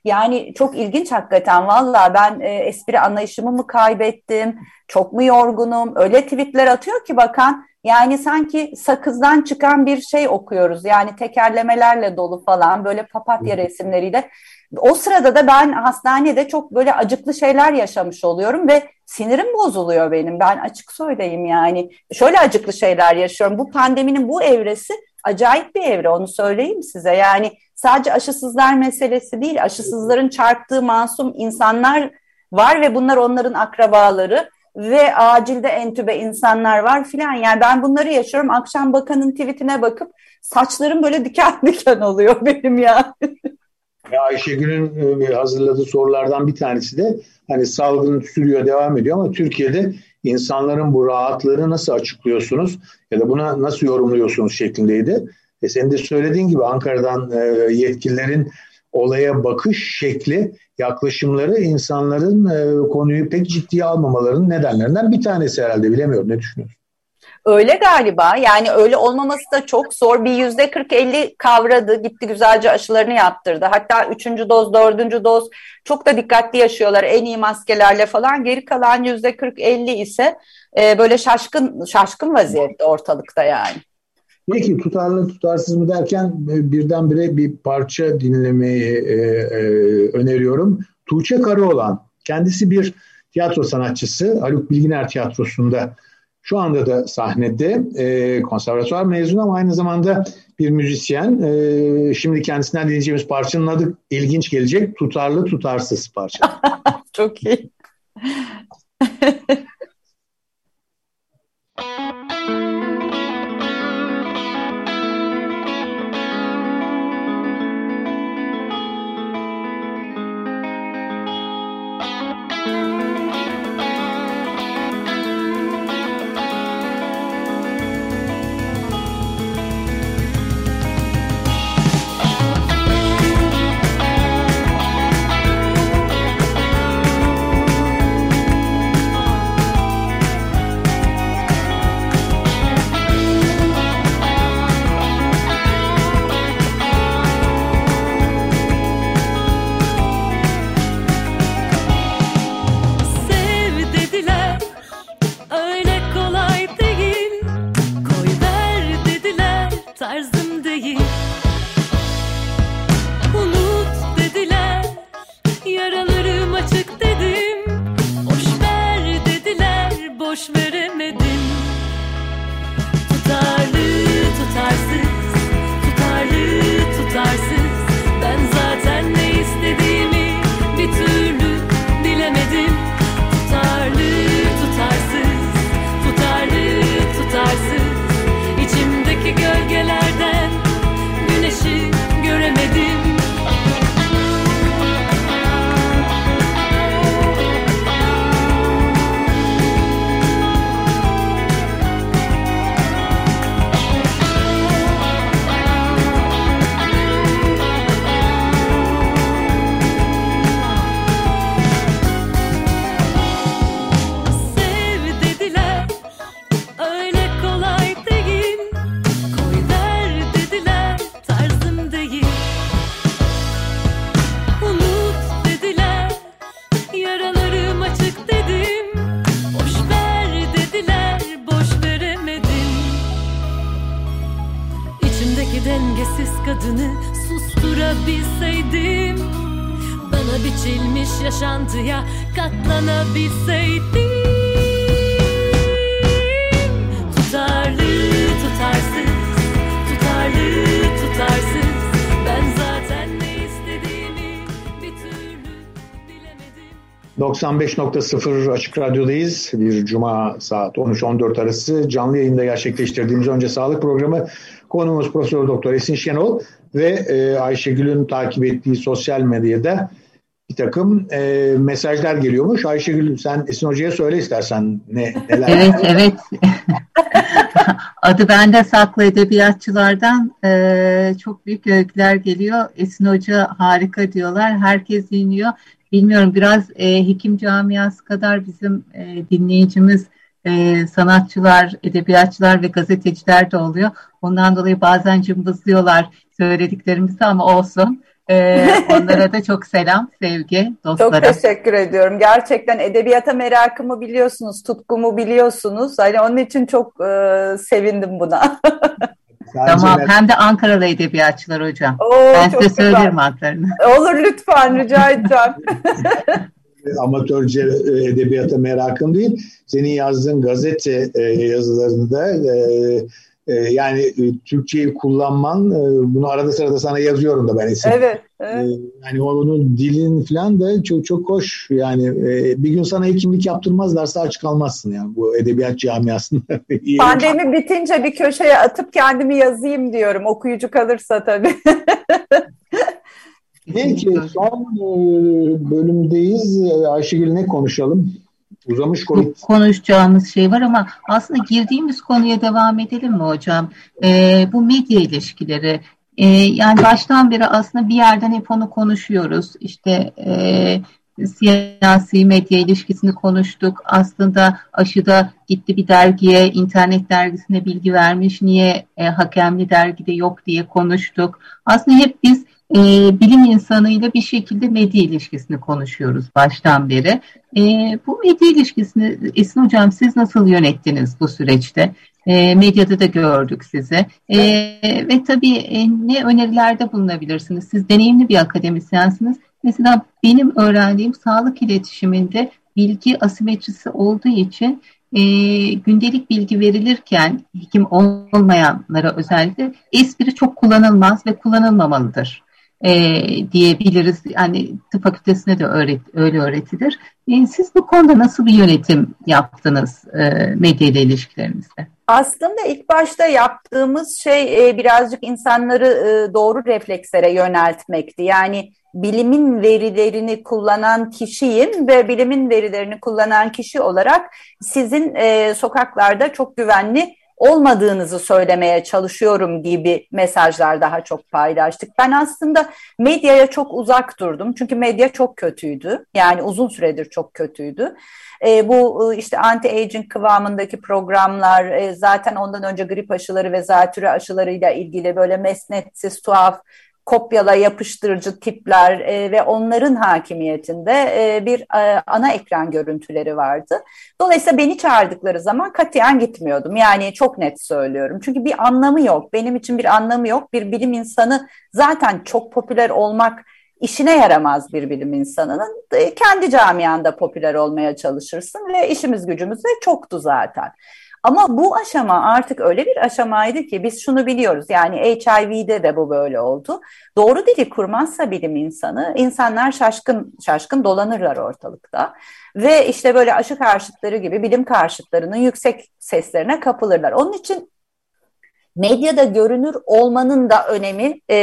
[SPEAKER 4] yani çok ilginç hakikaten valla ben e, espri anlayışımı mı kaybettim, çok mu yorgunum, öyle tweetler atıyor ki bakan yani sanki sakızdan çıkan bir şey okuyoruz. Yani tekerlemelerle dolu falan böyle papatya resimleriyle. O sırada da ben hastanede çok böyle acıklı şeyler yaşamış oluyorum ve sinirim bozuluyor benim. Ben açık söyleyeyim yani. Şöyle acıklı şeyler yaşıyorum. Bu pandeminin bu evresi acayip bir evre onu söyleyeyim size. Yani sadece aşısızlar meselesi değil. Aşısızların çarptığı masum insanlar var ve bunlar onların akrabaları ve acilde entübe insanlar var filan. Yani ben bunları yaşıyorum. Akşam bakanın tweetine bakıp saçlarım böyle diken (laughs) diken oluyor benim ya.
[SPEAKER 2] ya Ayşegül'ün e, hazırladığı sorulardan bir tanesi de hani salgın sürüyor devam ediyor ama Türkiye'de insanların bu rahatlığı nasıl açıklıyorsunuz ya da buna nasıl yorumluyorsunuz şeklindeydi. E senin de söylediğin gibi Ankara'dan e, yetkililerin olaya bakış şekli, yaklaşımları insanların e, konuyu pek ciddiye almamalarının nedenlerinden bir tanesi herhalde. Bilemiyorum ne düşünüyorsun?
[SPEAKER 4] Öyle galiba. Yani öyle olmaması da çok zor. Bir yüzde 40-50 kavradı. Gitti güzelce aşılarını yaptırdı. Hatta üçüncü doz, dördüncü doz çok da dikkatli yaşıyorlar. En iyi maskelerle falan. Geri kalan yüzde 40-50 ise e, böyle şaşkın şaşkın vaziyette ortalıkta yani.
[SPEAKER 2] Peki tutarlı tutarsız mı derken e, birdenbire bir parça dinlemeyi e, e, öneriyorum. Tuğçe Karaoğlan kendisi bir tiyatro sanatçısı. Haluk Bilginer Tiyatrosu'nda şu anda da sahnede e, konservatuvar mezunu ama aynı zamanda bir müzisyen. E, şimdi kendisinden dinleyeceğimiz parçanın adı ilginç gelecek. Tutarlı tutarsız parça. (laughs)
[SPEAKER 4] Çok iyi. (laughs)
[SPEAKER 2] 95.0 Açık Radyo'dayız. Bir cuma saat 13-14 arası canlı yayında gerçekleştirdiğimiz Önce Sağlık programı Konumuz Profesör Doktor Esin Şenol ve e, Ayşegül'ün takip ettiği sosyal medyada bir takım e, mesajlar geliyormuş. Ayşegül sen Esin Hoca'ya söyle istersen ne neler.
[SPEAKER 3] Evet evet. (laughs) Adı bende saklı edebiyatçılardan e, çok büyük öyküler geliyor. Esin Hoca harika diyorlar. Herkes dinliyor. Bilmiyorum biraz e, hekim camiası kadar bizim e, dinleyicimiz e, sanatçılar, edebiyatçılar ve gazeteciler de oluyor. Ondan dolayı bazen cımbızlıyorlar söylediklerimizi ama olsun. Ee, (laughs) onlara da çok selam, sevgi, dostlara.
[SPEAKER 4] Çok teşekkür ediyorum. Gerçekten edebiyata merakımı biliyorsunuz, tutkumu biliyorsunuz. Hani onun için çok e, sevindim buna. (laughs)
[SPEAKER 3] tamam, hem de Ankaralı edebiyatçılar hocam. Oo, ben size söylerim adlarını.
[SPEAKER 4] Olur lütfen, rica (laughs) edeceğim.
[SPEAKER 2] amatörce e, edebiyata merakım değil. Senin yazdığın gazete e, yazılarında e, yani Türkçeyi kullanman bunu arada sırada sana yazıyorum da ben
[SPEAKER 4] isim. Evet. evet.
[SPEAKER 2] Yani onun dilin falan da çok çok hoş. Yani bir gün sana hekimlik yaptırmazlarsa aç kalmazsın yani bu edebiyat camiasında. (laughs)
[SPEAKER 4] Pandemi bitince bir köşeye atıp kendimi yazayım diyorum okuyucu kalırsa tabii. (laughs)
[SPEAKER 2] Peki son e, bölümdeyiz. Ayşegül ne konuşalım? Uzamış konu.
[SPEAKER 3] Konuşacağımız şey var ama aslında girdiğimiz konuya devam edelim mi hocam? Ee, bu medya ilişkileri. Ee, yani baştan beri aslında bir yerden hep onu konuşuyoruz. İşte e, siyasi medya ilişkisini konuştuk. Aslında aşıda gitti bir dergiye, internet dergisine bilgi vermiş. Niye e, hakemli dergide yok diye konuştuk. Aslında hep biz e, bilim insanıyla bir şekilde medya ilişkisini konuşuyoruz baştan beri. E, bu medya ilişkisini Esin Hocam siz nasıl yönettiniz bu süreçte? E, medyada da gördük sizi. E, ve tabii e, ne önerilerde bulunabilirsiniz? Siz deneyimli bir akademisyensiniz. Mesela benim öğrendiğim sağlık iletişiminde bilgi asimetrisi olduğu için e, gündelik bilgi verilirken hekim olmayanlara özellikle espri çok kullanılmaz ve kullanılmamalıdır e, diyebiliriz. Yani tıp fakültesine de öğret, öyle öğretilir. E, siz bu konuda nasıl bir yönetim yaptınız e, medya ile ilişkilerinizde?
[SPEAKER 4] Aslında ilk başta yaptığımız şey e, birazcık insanları e, doğru reflekslere yöneltmekti. Yani bilimin verilerini kullanan kişiyim ve bilimin verilerini kullanan kişi olarak sizin e, sokaklarda çok güvenli olmadığınızı söylemeye çalışıyorum gibi mesajlar daha çok paylaştık. Ben aslında medyaya çok uzak durdum. Çünkü medya çok kötüydü. Yani uzun süredir çok kötüydü. E, bu işte anti-aging kıvamındaki programlar e, zaten ondan önce grip aşıları ve zatürre aşılarıyla ilgili böyle mesnetsiz, tuhaf kopyala yapıştırıcı tipler e, ve onların hakimiyetinde e, bir e, ana ekran görüntüleri vardı. Dolayısıyla beni çağırdıkları zaman katiyen gitmiyordum. Yani çok net söylüyorum. Çünkü bir anlamı yok. Benim için bir anlamı yok. Bir bilim insanı zaten çok popüler olmak işine yaramaz bir bilim insanının. E, kendi camianda popüler olmaya çalışırsın ve işimiz gücümüz de çoktu zaten. Ama bu aşama artık öyle bir aşamaydı ki biz şunu biliyoruz yani HIV'de de bu böyle oldu. Doğru dili kurmazsa bilim insanı insanlar şaşkın şaşkın dolanırlar ortalıkta. Ve işte böyle aşı karşıtları gibi bilim karşıtlarının yüksek seslerine kapılırlar. Onun için medyada görünür olmanın da önemi e,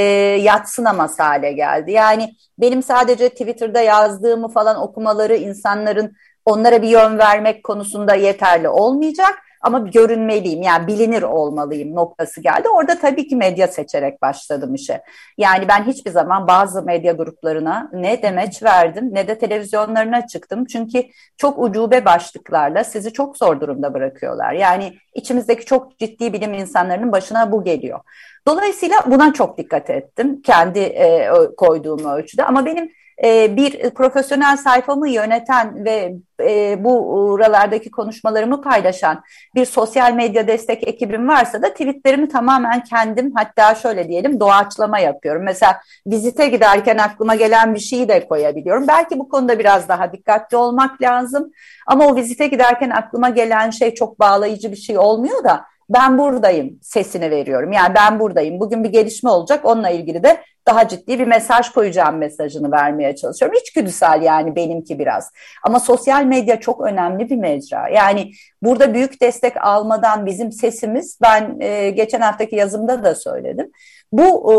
[SPEAKER 4] yatsınamaz hale geldi. Yani benim sadece Twitter'da yazdığımı falan okumaları insanların onlara bir yön vermek konusunda yeterli olmayacak ama görünmeliyim yani bilinir olmalıyım noktası geldi. Orada tabii ki medya seçerek başladım işe. Yani ben hiçbir zaman bazı medya gruplarına ne demeç verdim ne de televizyonlarına çıktım. Çünkü çok ucube başlıklarla sizi çok zor durumda bırakıyorlar. Yani içimizdeki çok ciddi bilim insanlarının başına bu geliyor. Dolayısıyla buna çok dikkat ettim kendi e, koyduğum ölçüde ama benim e, bir profesyonel sayfamı yöneten ve e, bu buralardaki konuşmalarımı paylaşan bir sosyal medya destek ekibim varsa da tweetlerimi tamamen kendim hatta şöyle diyelim doğaçlama yapıyorum. Mesela vizite giderken aklıma gelen bir şeyi de koyabiliyorum. Belki bu konuda biraz daha dikkatli olmak lazım ama o vizite giderken aklıma gelen şey çok bağlayıcı bir şey olmuyor da ben buradayım sesini veriyorum. Yani ben buradayım. Bugün bir gelişme olacak. Onunla ilgili de daha ciddi bir mesaj koyacağım mesajını vermeye çalışıyorum. İçgüdüsel yani benimki biraz. Ama sosyal medya çok önemli bir mecra. Yani burada büyük destek almadan bizim sesimiz ben e, geçen haftaki yazımda da söyledim. Bu e,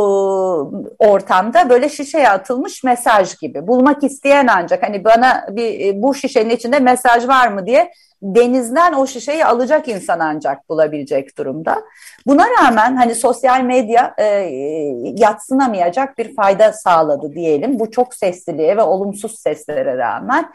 [SPEAKER 4] ortamda böyle şişeye atılmış mesaj gibi. Bulmak isteyen ancak hani bana bir e, bu şişenin içinde mesaj var mı diye denizden o şişeyi alacak insan ancak bulabilecek durumda. Buna rağmen hani sosyal medya e, yatsınamayacak bir fayda sağladı diyelim. Bu çok sesliliğe ve olumsuz seslere rağmen.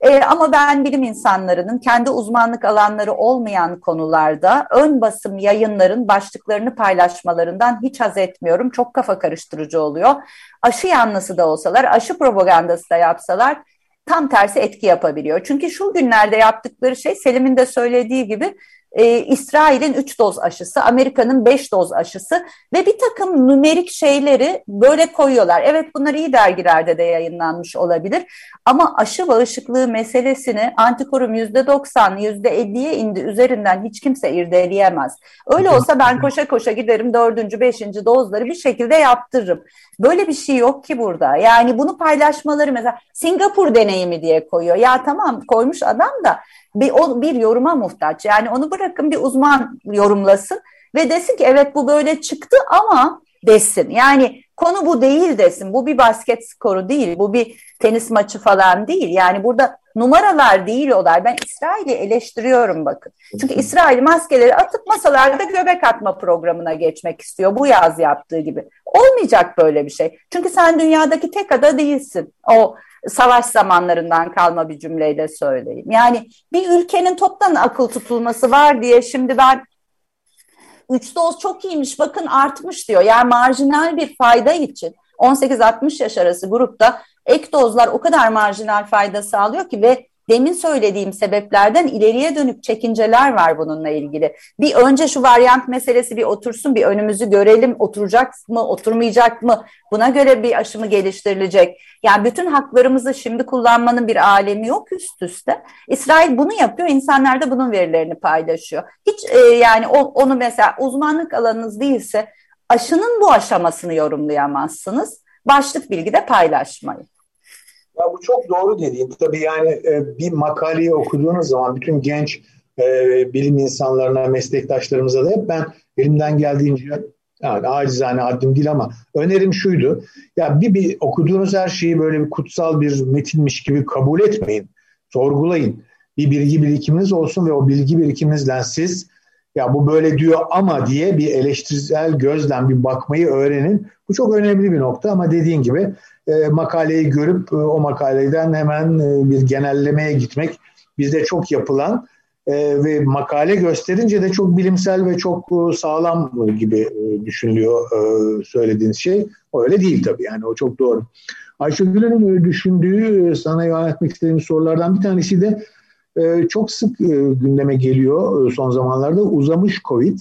[SPEAKER 4] E, ama ben bilim insanlarının kendi uzmanlık alanları olmayan konularda ön basım yayınların başlıklarını paylaşmalarından hiç haz etmiyorum. Çok kafa karıştırıcı oluyor. Aşı yanlısı da olsalar, aşı propagandası da yapsalar tam tersi etki yapabiliyor. Çünkü şu günlerde yaptıkları şey Selim'in de söylediği gibi e, İsrail'in 3 doz aşısı, Amerika'nın 5 doz aşısı ve bir takım numerik şeyleri böyle koyuyorlar. Evet bunlar iyi dergilerde de yayınlanmış olabilir ama aşı bağışıklığı meselesini antikorum %90, %50'ye indi üzerinden hiç kimse irdeleyemez. Öyle olsa ben koşa koşa giderim 4. 5. dozları bir şekilde yaptırırım. Böyle bir şey yok ki burada. Yani bunu paylaşmaları mesela Singapur deneyimi diye koyuyor. Ya tamam koymuş adam da bir, o, bir yoruma muhtaç. Yani onu bırakın bir uzman yorumlasın ve desin ki evet bu böyle çıktı ama desin. Yani konu bu değil desin. Bu bir basket skoru değil. Bu bir tenis maçı falan değil. Yani burada numaralar değil olay. Ben İsrail'i eleştiriyorum bakın. Çünkü İsrail maskeleri atıp masalarda göbek atma programına geçmek istiyor. Bu yaz yaptığı gibi. Olmayacak böyle bir şey. Çünkü sen dünyadaki tek ada değilsin. O savaş zamanlarından kalma bir cümleyle söyleyeyim. Yani bir ülkenin toptan akıl tutulması var diye şimdi ben 3 doz çok iyiymiş bakın artmış diyor. Yani marjinal bir fayda için 18-60 yaş arası grupta ek dozlar o kadar marjinal fayda sağlıyor ki ve demin söylediğim sebeplerden ileriye dönük çekinceler var bununla ilgili. Bir önce şu varyant meselesi bir otursun, bir önümüzü görelim. Oturacak mı, oturmayacak mı? Buna göre bir aşımı geliştirilecek. Yani bütün haklarımızı şimdi kullanmanın bir alemi yok üst üste. İsrail bunu yapıyor, insanlar da bunun verilerini paylaşıyor. Hiç e, yani o, onu mesela uzmanlık alanınız değilse aşının bu aşamasını yorumlayamazsınız. Başlık bilgi de paylaşmayın.
[SPEAKER 2] Ya bu çok doğru dediğin. Tabii yani e, bir makaleyi okuduğunuz zaman bütün genç e, bilim insanlarına, meslektaşlarımıza da hep ben elimden geldiğince yani acizane addım değil ama önerim şuydu. Ya bir, bir okuduğunuz her şeyi böyle bir kutsal bir metinmiş gibi kabul etmeyin. Sorgulayın. Bir bilgi birikiminiz olsun ve o bilgi birikiminizle siz ya bu böyle diyor ama diye bir eleştirisel gözlem bir bakmayı öğrenin. Bu çok önemli bir nokta ama dediğin gibi e, makaleyi görüp e, o makaleden hemen e, bir genellemeye gitmek bizde çok yapılan e, ve makale gösterince de çok bilimsel ve çok e, sağlam gibi e, düşünülüyor e, söylediğiniz şey. O öyle değil tabii yani o çok doğru. Ayşegül'ün e, düşündüğü e, sana yöneltmek istediğim sorulardan bir tanesi de çok sık e, gündeme geliyor e, son zamanlarda uzamış COVID.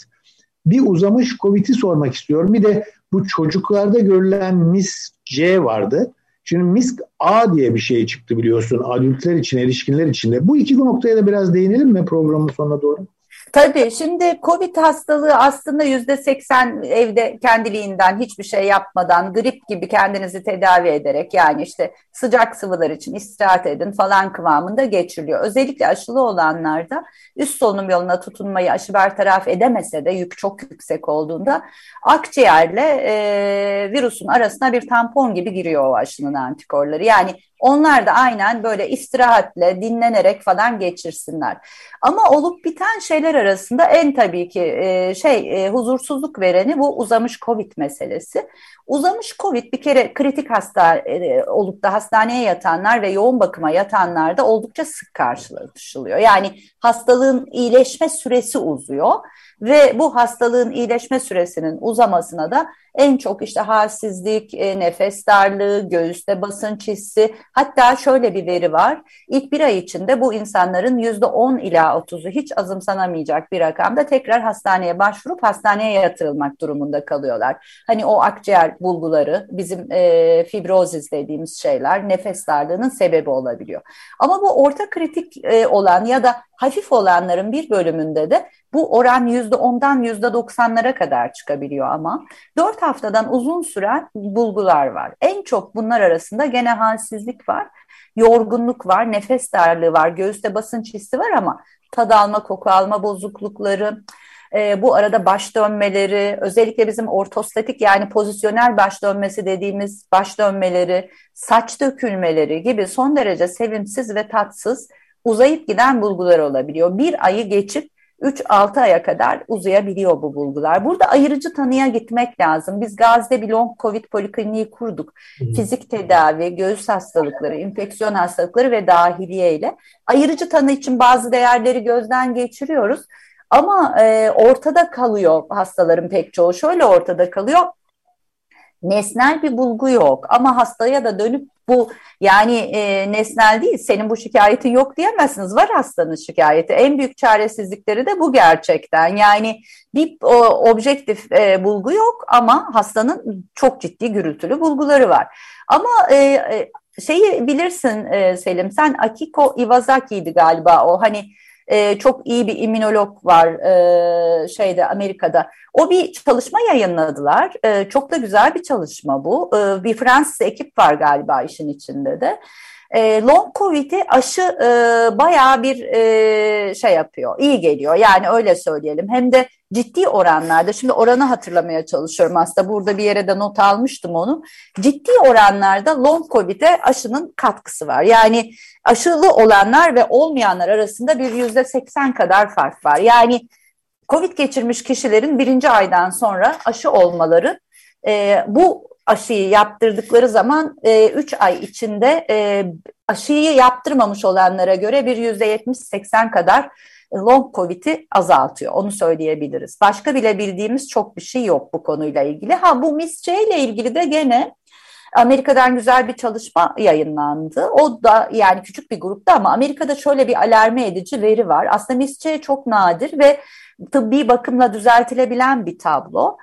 [SPEAKER 2] Bir uzamış COVID'i sormak istiyorum. Bir de bu çocuklarda görülen MIS-C vardı. Şimdi MISK-A diye bir şey çıktı biliyorsun adültler için, erişkinler için de. Bu iki noktaya da biraz değinelim mi programın sonuna doğru?
[SPEAKER 4] Tabii şimdi COVID hastalığı aslında yüzde seksen evde kendiliğinden hiçbir şey yapmadan grip gibi kendinizi tedavi ederek yani işte sıcak sıvılar için istirahat edin falan kıvamında geçiriliyor. Özellikle aşılı olanlarda üst solunum yoluna tutunmayı aşı bertaraf edemese de yük çok yüksek olduğunda akciğerle e, virüsün arasına bir tampon gibi giriyor o aşının antikorları. Yani onlar da aynen böyle istirahatle, dinlenerek falan geçirsinler. Ama olup biten şeyler arasında en tabii ki e, şey e, huzursuzluk vereni bu uzamış Covid meselesi. Uzamış Covid bir kere kritik hasta e, olup da hastaneye yatanlar ve yoğun bakıma yatanlarda oldukça sık karşılaşılıyor. Yani hastalığın iyileşme süresi uzuyor ve bu hastalığın iyileşme süresinin uzamasına da en çok işte halsizlik, e, nefes darlığı, göğüste basınç hissi hatta şöyle bir veri var. İlk bir ay içinde bu insanların yüzde 10 ila 30'u hiç azımsanamayacak bir rakamda tekrar hastaneye başvurup hastaneye yatırılmak durumunda kalıyorlar. Hani o akciğer bulguları bizim e, fibrozis dediğimiz şeyler nefes darlığının sebebi olabiliyor. Ama bu orta kritik e, olan ya da hafif olanların bir bölümünde de bu oran %10'dan %90'lara kadar çıkabiliyor ama 4 haftadan uzun süren bulgular var. En çok bunlar arasında gene halsizlik var, yorgunluk var, nefes darlığı var, göğüste basınç hissi var ama tad alma, koku alma bozuklukları, e, bu arada baş dönmeleri, özellikle bizim ortostatik yani pozisyonel baş dönmesi dediğimiz baş dönmeleri, saç dökülmeleri gibi son derece sevimsiz ve tatsız uzayıp giden bulgular olabiliyor. Bir ayı geçip 3-6 aya kadar uzayabiliyor bu bulgular. Burada ayırıcı tanıya gitmek lazım. Biz Gazi'de bir long covid polikliniği kurduk. Fizik tedavi, göğüs hastalıkları, infeksiyon hastalıkları ve dahiliye ile. Ayırıcı tanı için bazı değerleri gözden geçiriyoruz. Ama e, ortada kalıyor hastaların pek çoğu. Şöyle ortada kalıyor nesnel bir bulgu yok. Ama hastaya da dönüp bu yani e, nesnel değil senin bu şikayetin yok diyemezsiniz. Var hastanın şikayeti. En büyük çaresizlikleri de bu gerçekten. Yani bir o, objektif e, bulgu yok ama hastanın çok ciddi gürültülü bulguları var. Ama e, e şeyi bilirsin e, Selim sen Akiko Iwasaki'ydi galiba o. Hani e, çok iyi bir immünolog var e, şeyde Amerika'da. O bir çalışma yayınladılar. E, çok da güzel bir çalışma bu. E, bir Fransız ekip var galiba işin içinde de. E, long Covid'i aşı e, bayağı bir e, şey yapıyor, iyi geliyor. Yani öyle söyleyelim. Hem de ciddi oranlarda, şimdi oranı hatırlamaya çalışıyorum aslında. Burada bir yere de not almıştım onu. Ciddi oranlarda long Covid'e aşının katkısı var. Yani aşılı olanlar ve olmayanlar arasında bir yüzde seksen kadar fark var. Yani Covid geçirmiş kişilerin birinci aydan sonra aşı olmaları e, bu aşıyı yaptırdıkları zaman 3 e, ay içinde e, aşıyı yaptırmamış olanlara göre bir %70-80 kadar long covid'i azaltıyor. Onu söyleyebiliriz. Başka bile bildiğimiz çok bir şey yok bu konuyla ilgili. Ha bu MIS-C ile ilgili de gene Amerika'dan güzel bir çalışma yayınlandı. O da yani küçük bir grupta ama Amerika'da şöyle bir alarme edici veri var. Aslında MIS-C çok nadir ve tıbbi bakımla düzeltilebilen bir tablo.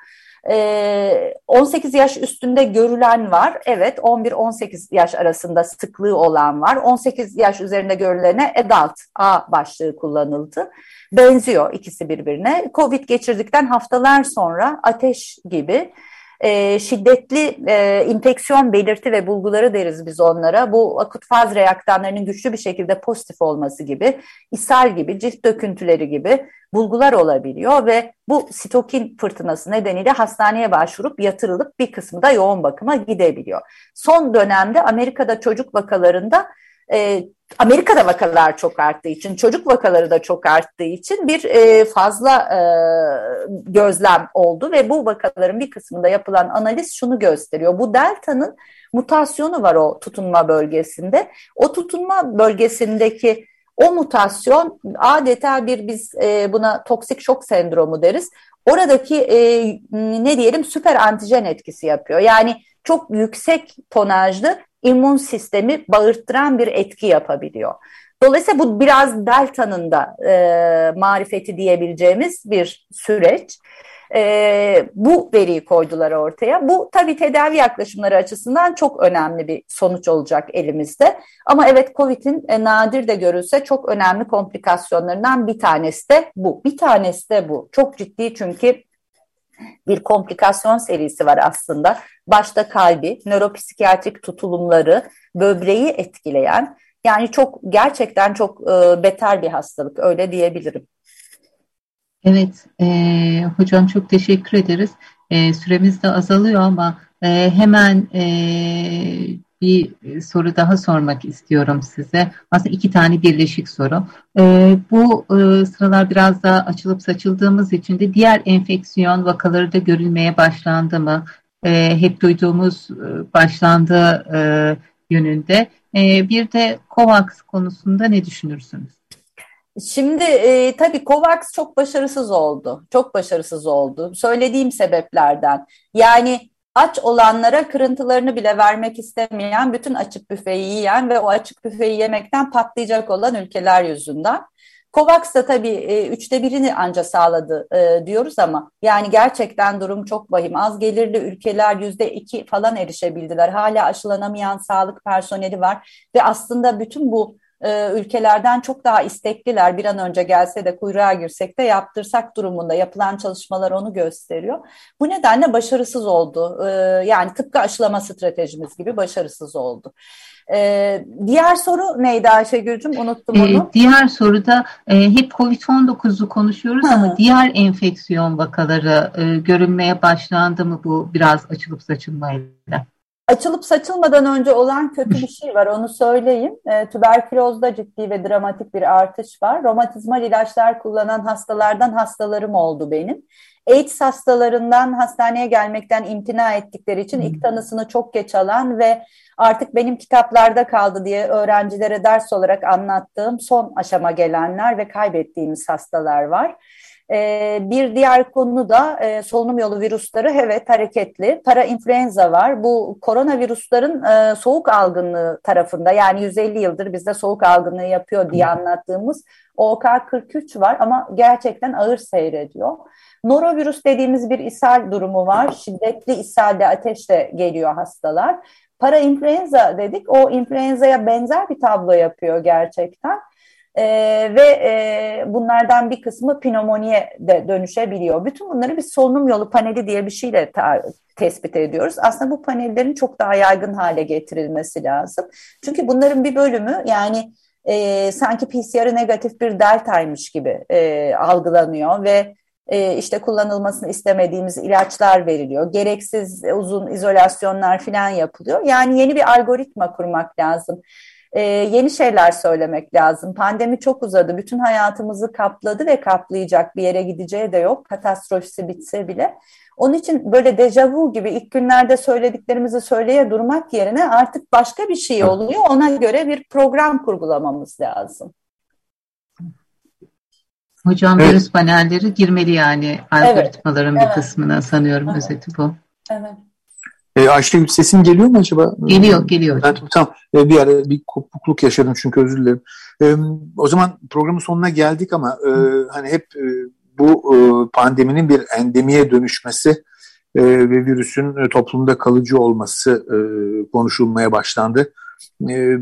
[SPEAKER 4] 18 ee, yaş üstünde görülen var. Evet 11-18 yaş arasında sıklığı olan var. 18 yaş üzerinde görülene adult A başlığı kullanıldı. Benziyor ikisi birbirine. Covid geçirdikten haftalar sonra ateş gibi e, şiddetli e, infeksiyon belirti ve bulguları deriz biz onlara. Bu akut faz reaktanlarının güçlü bir şekilde pozitif olması gibi, ishal gibi, cilt döküntüleri gibi bulgular olabiliyor ve bu sitokin fırtınası nedeniyle hastaneye başvurup yatırılıp bir kısmı da yoğun bakıma gidebiliyor. Son dönemde Amerika'da çocuk vakalarında e, Amerika'da vakalar çok arttığı için, çocuk vakaları da çok arttığı için bir e, fazla e, gözlem oldu ve bu vakaların bir kısmında yapılan analiz şunu gösteriyor. Bu delta'nın mutasyonu var o tutunma bölgesinde. O tutunma bölgesindeki o mutasyon adeta bir biz e, buna toksik şok sendromu deriz. Oradaki e, ne diyelim süper antijen etkisi yapıyor. Yani çok yüksek tonajlı immün sistemi bağırttıran bir etki yapabiliyor. Dolayısıyla bu biraz delta'nın da e, marifeti diyebileceğimiz bir süreç. E, bu veriyi koydular ortaya. Bu tabii tedavi yaklaşımları açısından çok önemli bir sonuç olacak elimizde. Ama evet COVID'in e, nadir de görülse çok önemli komplikasyonlarından bir tanesi de bu. Bir tanesi de bu. Çok ciddi çünkü bir komplikasyon serisi var aslında. Başta kalbi, nöropsikiyatrik tutulumları, böbreği etkileyen yani çok gerçekten çok e, beter bir hastalık öyle diyebilirim.
[SPEAKER 3] Evet e, hocam çok teşekkür ederiz. E, süremiz de azalıyor ama e, hemen e, bir soru daha sormak istiyorum size. Aslında iki tane birleşik soru. E, bu e, sıralar biraz daha açılıp saçıldığımız için de diğer enfeksiyon vakaları da görülmeye başlandı mı? E, hep duyduğumuz e, başlandı e, yönünde. E, bir de COVAX konusunda ne düşünürsünüz?
[SPEAKER 4] Şimdi e, tabii COVAX çok başarısız oldu. Çok başarısız oldu. Söylediğim sebeplerden. Yani aç olanlara kırıntılarını bile vermek istemeyen, bütün açık büfeyi yiyen ve o açık büfeyi yemekten patlayacak olan ülkeler yüzünden. COVAX da tabii e, üçte birini anca sağladı e, diyoruz ama yani gerçekten durum çok vahim. Az gelirli ülkeler yüzde iki falan erişebildiler. Hala aşılanamayan sağlık personeli var ve aslında bütün bu e, ülkelerden çok daha istekliler. Bir an önce gelse de kuyruğa girsek de yaptırsak durumunda yapılan çalışmalar onu gösteriyor. Bu nedenle başarısız oldu. E, yani tıpkı aşılama stratejimiz gibi başarısız oldu. Ee, diğer soru neydi Ayşegül'cüm? Unuttum onu.
[SPEAKER 3] Ee, diğer soruda e, hep COVID-19'u konuşuyoruz ama diğer enfeksiyon vakaları e, görünmeye başlandı mı bu biraz açılıp saçılmayla?
[SPEAKER 4] Açılıp saçılmadan önce olan kötü bir şey var onu söyleyeyim. E, tüberkülozda ciddi ve dramatik bir artış var. Romatizmal ilaçlar kullanan hastalardan hastalarım oldu benim. AIDS hastalarından hastaneye gelmekten imtina ettikleri için ilk tanısını çok geç alan ve artık benim kitaplarda kaldı diye öğrencilere ders olarak anlattığım son aşama gelenler ve kaybettiğimiz hastalar var. Ee, bir diğer konu da e, solunum yolu virüsleri evet hareketli. Para influenza var. Bu koronavirüslerin e, soğuk algınlığı tarafında yani 150 yıldır bizde soğuk algınlığı yapıyor diye anlattığımız OK43 var ama gerçekten ağır seyrediyor. Norovirüs dediğimiz bir ishal durumu var. Şiddetli ishalde ateşle geliyor hastalar. Para influenza dedik. O influenza'ya benzer bir tablo yapıyor gerçekten. E, ve e, bunlardan bir kısmı pneumoniye de dönüşebiliyor. Bütün bunları bir solunum yolu paneli diye bir şeyle tespit ediyoruz. Aslında bu panellerin çok daha yaygın hale getirilmesi lazım. Çünkü bunların bir bölümü yani e, sanki PCR'ı negatif bir deltaymış gibi e, algılanıyor ve e, işte kullanılmasını istemediğimiz ilaçlar veriliyor. Gereksiz uzun izolasyonlar falan yapılıyor. Yani yeni bir algoritma kurmak lazım e, yeni şeyler söylemek lazım. Pandemi çok uzadı, bütün hayatımızı kapladı ve kaplayacak bir yere gideceği de yok. Katastrofisi bitse bile. Onun için böyle dejavu gibi ilk günlerde söylediklerimizi söyleye durmak yerine artık başka bir şey oluyor. Ona göre bir program kurgulamamız lazım.
[SPEAKER 3] Hocam evet. virüs panelleri girmeli yani algoritmaların evet. bir kısmına sanıyorum evet. özeti bu. Evet.
[SPEAKER 6] E, Ayşegül sesin geliyor mu acaba?
[SPEAKER 3] Geliyor, geliyor.
[SPEAKER 6] Ben, tamam. E, bir ara bir kopukluk yaşadım çünkü özür dilerim. E, o zaman programın sonuna geldik ama e, hani hep e, bu e, pandeminin bir endemiye dönüşmesi e, ve virüsün e, toplumda kalıcı olması e, konuşulmaya başlandı. E,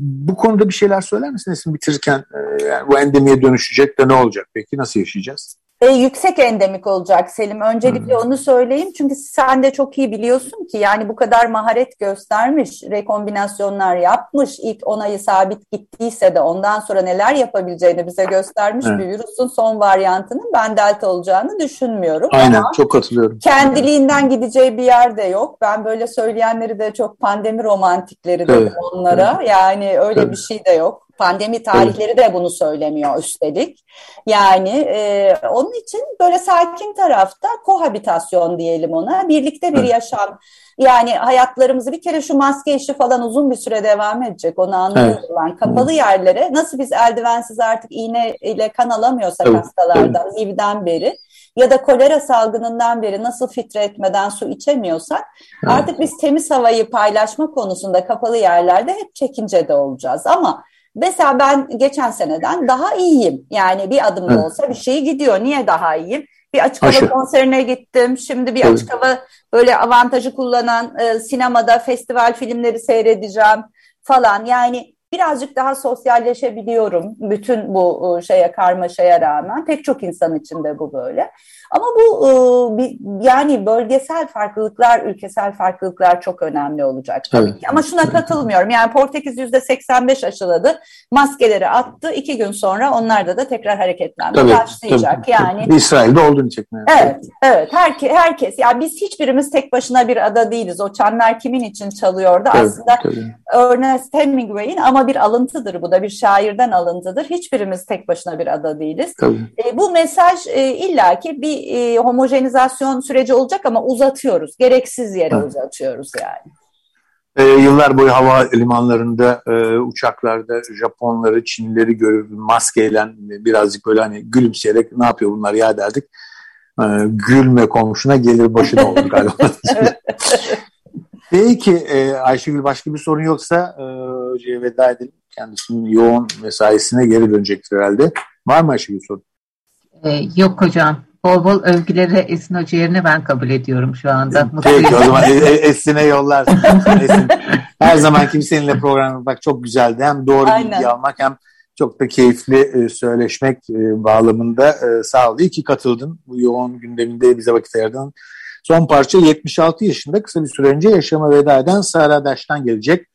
[SPEAKER 6] bu konuda bir şeyler söyler misiniz bitirirken? E, yani bu endemiye dönüşecek de ne olacak peki? Nasıl yaşayacağız?
[SPEAKER 4] E, yüksek endemik olacak Selim. Öncelikle hmm. onu söyleyeyim çünkü sen de çok iyi biliyorsun ki yani bu kadar maharet göstermiş, rekombinasyonlar yapmış, ilk onayı sabit gittiyse de ondan sonra neler yapabileceğini bize göstermiş evet. bir virüsün son varyantının ben delta olacağını düşünmüyorum.
[SPEAKER 6] Aynen Ama çok katılıyorum.
[SPEAKER 4] Kendiliğinden gideceği bir yerde yok. Ben böyle söyleyenleri de çok pandemi romantikleri de evet. onlara. Evet. Yani öyle evet. bir şey de yok. Pandemi tarihleri de bunu söylemiyor üstelik. Yani e, onun için böyle sakin tarafta kohabitasyon diyelim ona. Birlikte bir yaşam. Yani hayatlarımızı bir kere şu maske işi falan uzun bir süre devam edecek. Onu anlıyorum evet. ben. Kapalı yerlere nasıl biz eldivensiz artık iğne ile kan alamıyorsak evet. hastalardan, HIV'den beri ya da kolera salgınından beri nasıl filtre etmeden su içemiyorsak evet. artık biz temiz havayı paylaşma konusunda kapalı yerlerde hep çekince de olacağız. Ama Mesela ben geçen seneden daha iyiyim. Yani bir adım da olsa bir şey gidiyor. Niye daha iyiyim? Bir açık hava konserine gittim. Şimdi bir açık hava böyle avantajı kullanan e, sinemada festival filmleri seyredeceğim falan. Yani birazcık daha sosyalleşebiliyorum bütün bu e, şeye karmaşaya rağmen. Pek çok insan için de bu böyle. Ama bu e, yani bölgesel farklılıklar, ülkesel farklılıklar çok önemli olacak tabii evet. ki. Ama şuna katılmıyorum. Yani Portekiz yüzde 85 aşıladı, maskeleri attı. iki gün sonra onlarda da tekrar hareketlenme tabii, başlayacak. Tabii, yani
[SPEAKER 6] tabii. İsrail'de olduğunu çekmeye.
[SPEAKER 4] Evet, evet. Herke, herkes. Yani biz hiçbirimiz tek başına bir ada değiliz. O çanlar kimin için çalıyordu? Tabii, Aslında tabii. Ernest Hemingway'in ama bir alıntıdır bu da bir şairden alıntıdır. Hiçbirimiz tek başına bir ada değiliz. Tabii. E, bu mesaj e, illaki bir e, homojenizasyon süreci olacak ama uzatıyoruz. Gereksiz yere evet. uzatıyoruz yani.
[SPEAKER 6] E, yıllar boyu hava limanlarında, e, uçaklarda Japonları, Çinlileri görür maskeyle birazcık böyle hani gülümseyerek ne yapıyor bunlar ya derdik. E, gülme komşuna gelir başına olur (laughs) galiba. Peki e, Ayşegül başka bir sorun yoksa e, hocaya veda edelim. Kendisinin yoğun mesaisine geri dönecektir herhalde. Var mı Ayşegül sorun?
[SPEAKER 3] E, yok hocam. Bol bol övgüleri Esin Hoca yerine ben kabul ediyorum şu anda.
[SPEAKER 6] Peki o zaman (laughs) e, e, Esin'e yollarsın. Esin, her zaman kimseninle program bak çok güzeldi. Hem doğru Aynen. bilgi almak hem çok da keyifli e, söyleşmek bağlamında sağ ol. İyi ki katıldın. Bu yoğun gündeminde bize vakit ayırdın. Son parça 76 yaşında kısa bir süre önce yaşama veda eden Sara Daş'tan gelecek.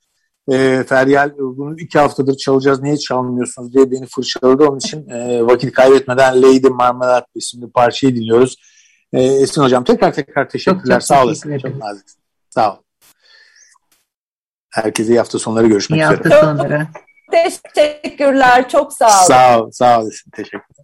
[SPEAKER 6] E, Feryal bunu iki haftadır çalacağız niye çalmıyorsunuz diye beni fırçaladı. Onun için e, vakit kaybetmeden Lady Marmalade isimli parçayı dinliyoruz. E, Esin Hocam tekrar tekrar teşekkürler. Çok, çok Sağ olasın. Çok nazik. Sağ ol. Herkese iyi hafta sonları görüşmek iyi üzere.
[SPEAKER 3] İyi hafta sonları.
[SPEAKER 4] Teşekkürler. Çok sağ ol.
[SPEAKER 6] Sağ ol. Sağ olasın. Teşekkür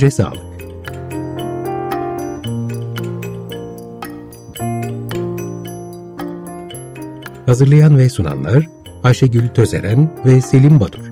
[SPEAKER 1] Önce sağlık. Hazırlayan ve sunanlar Ayşegül Tözeren ve Selim Badur.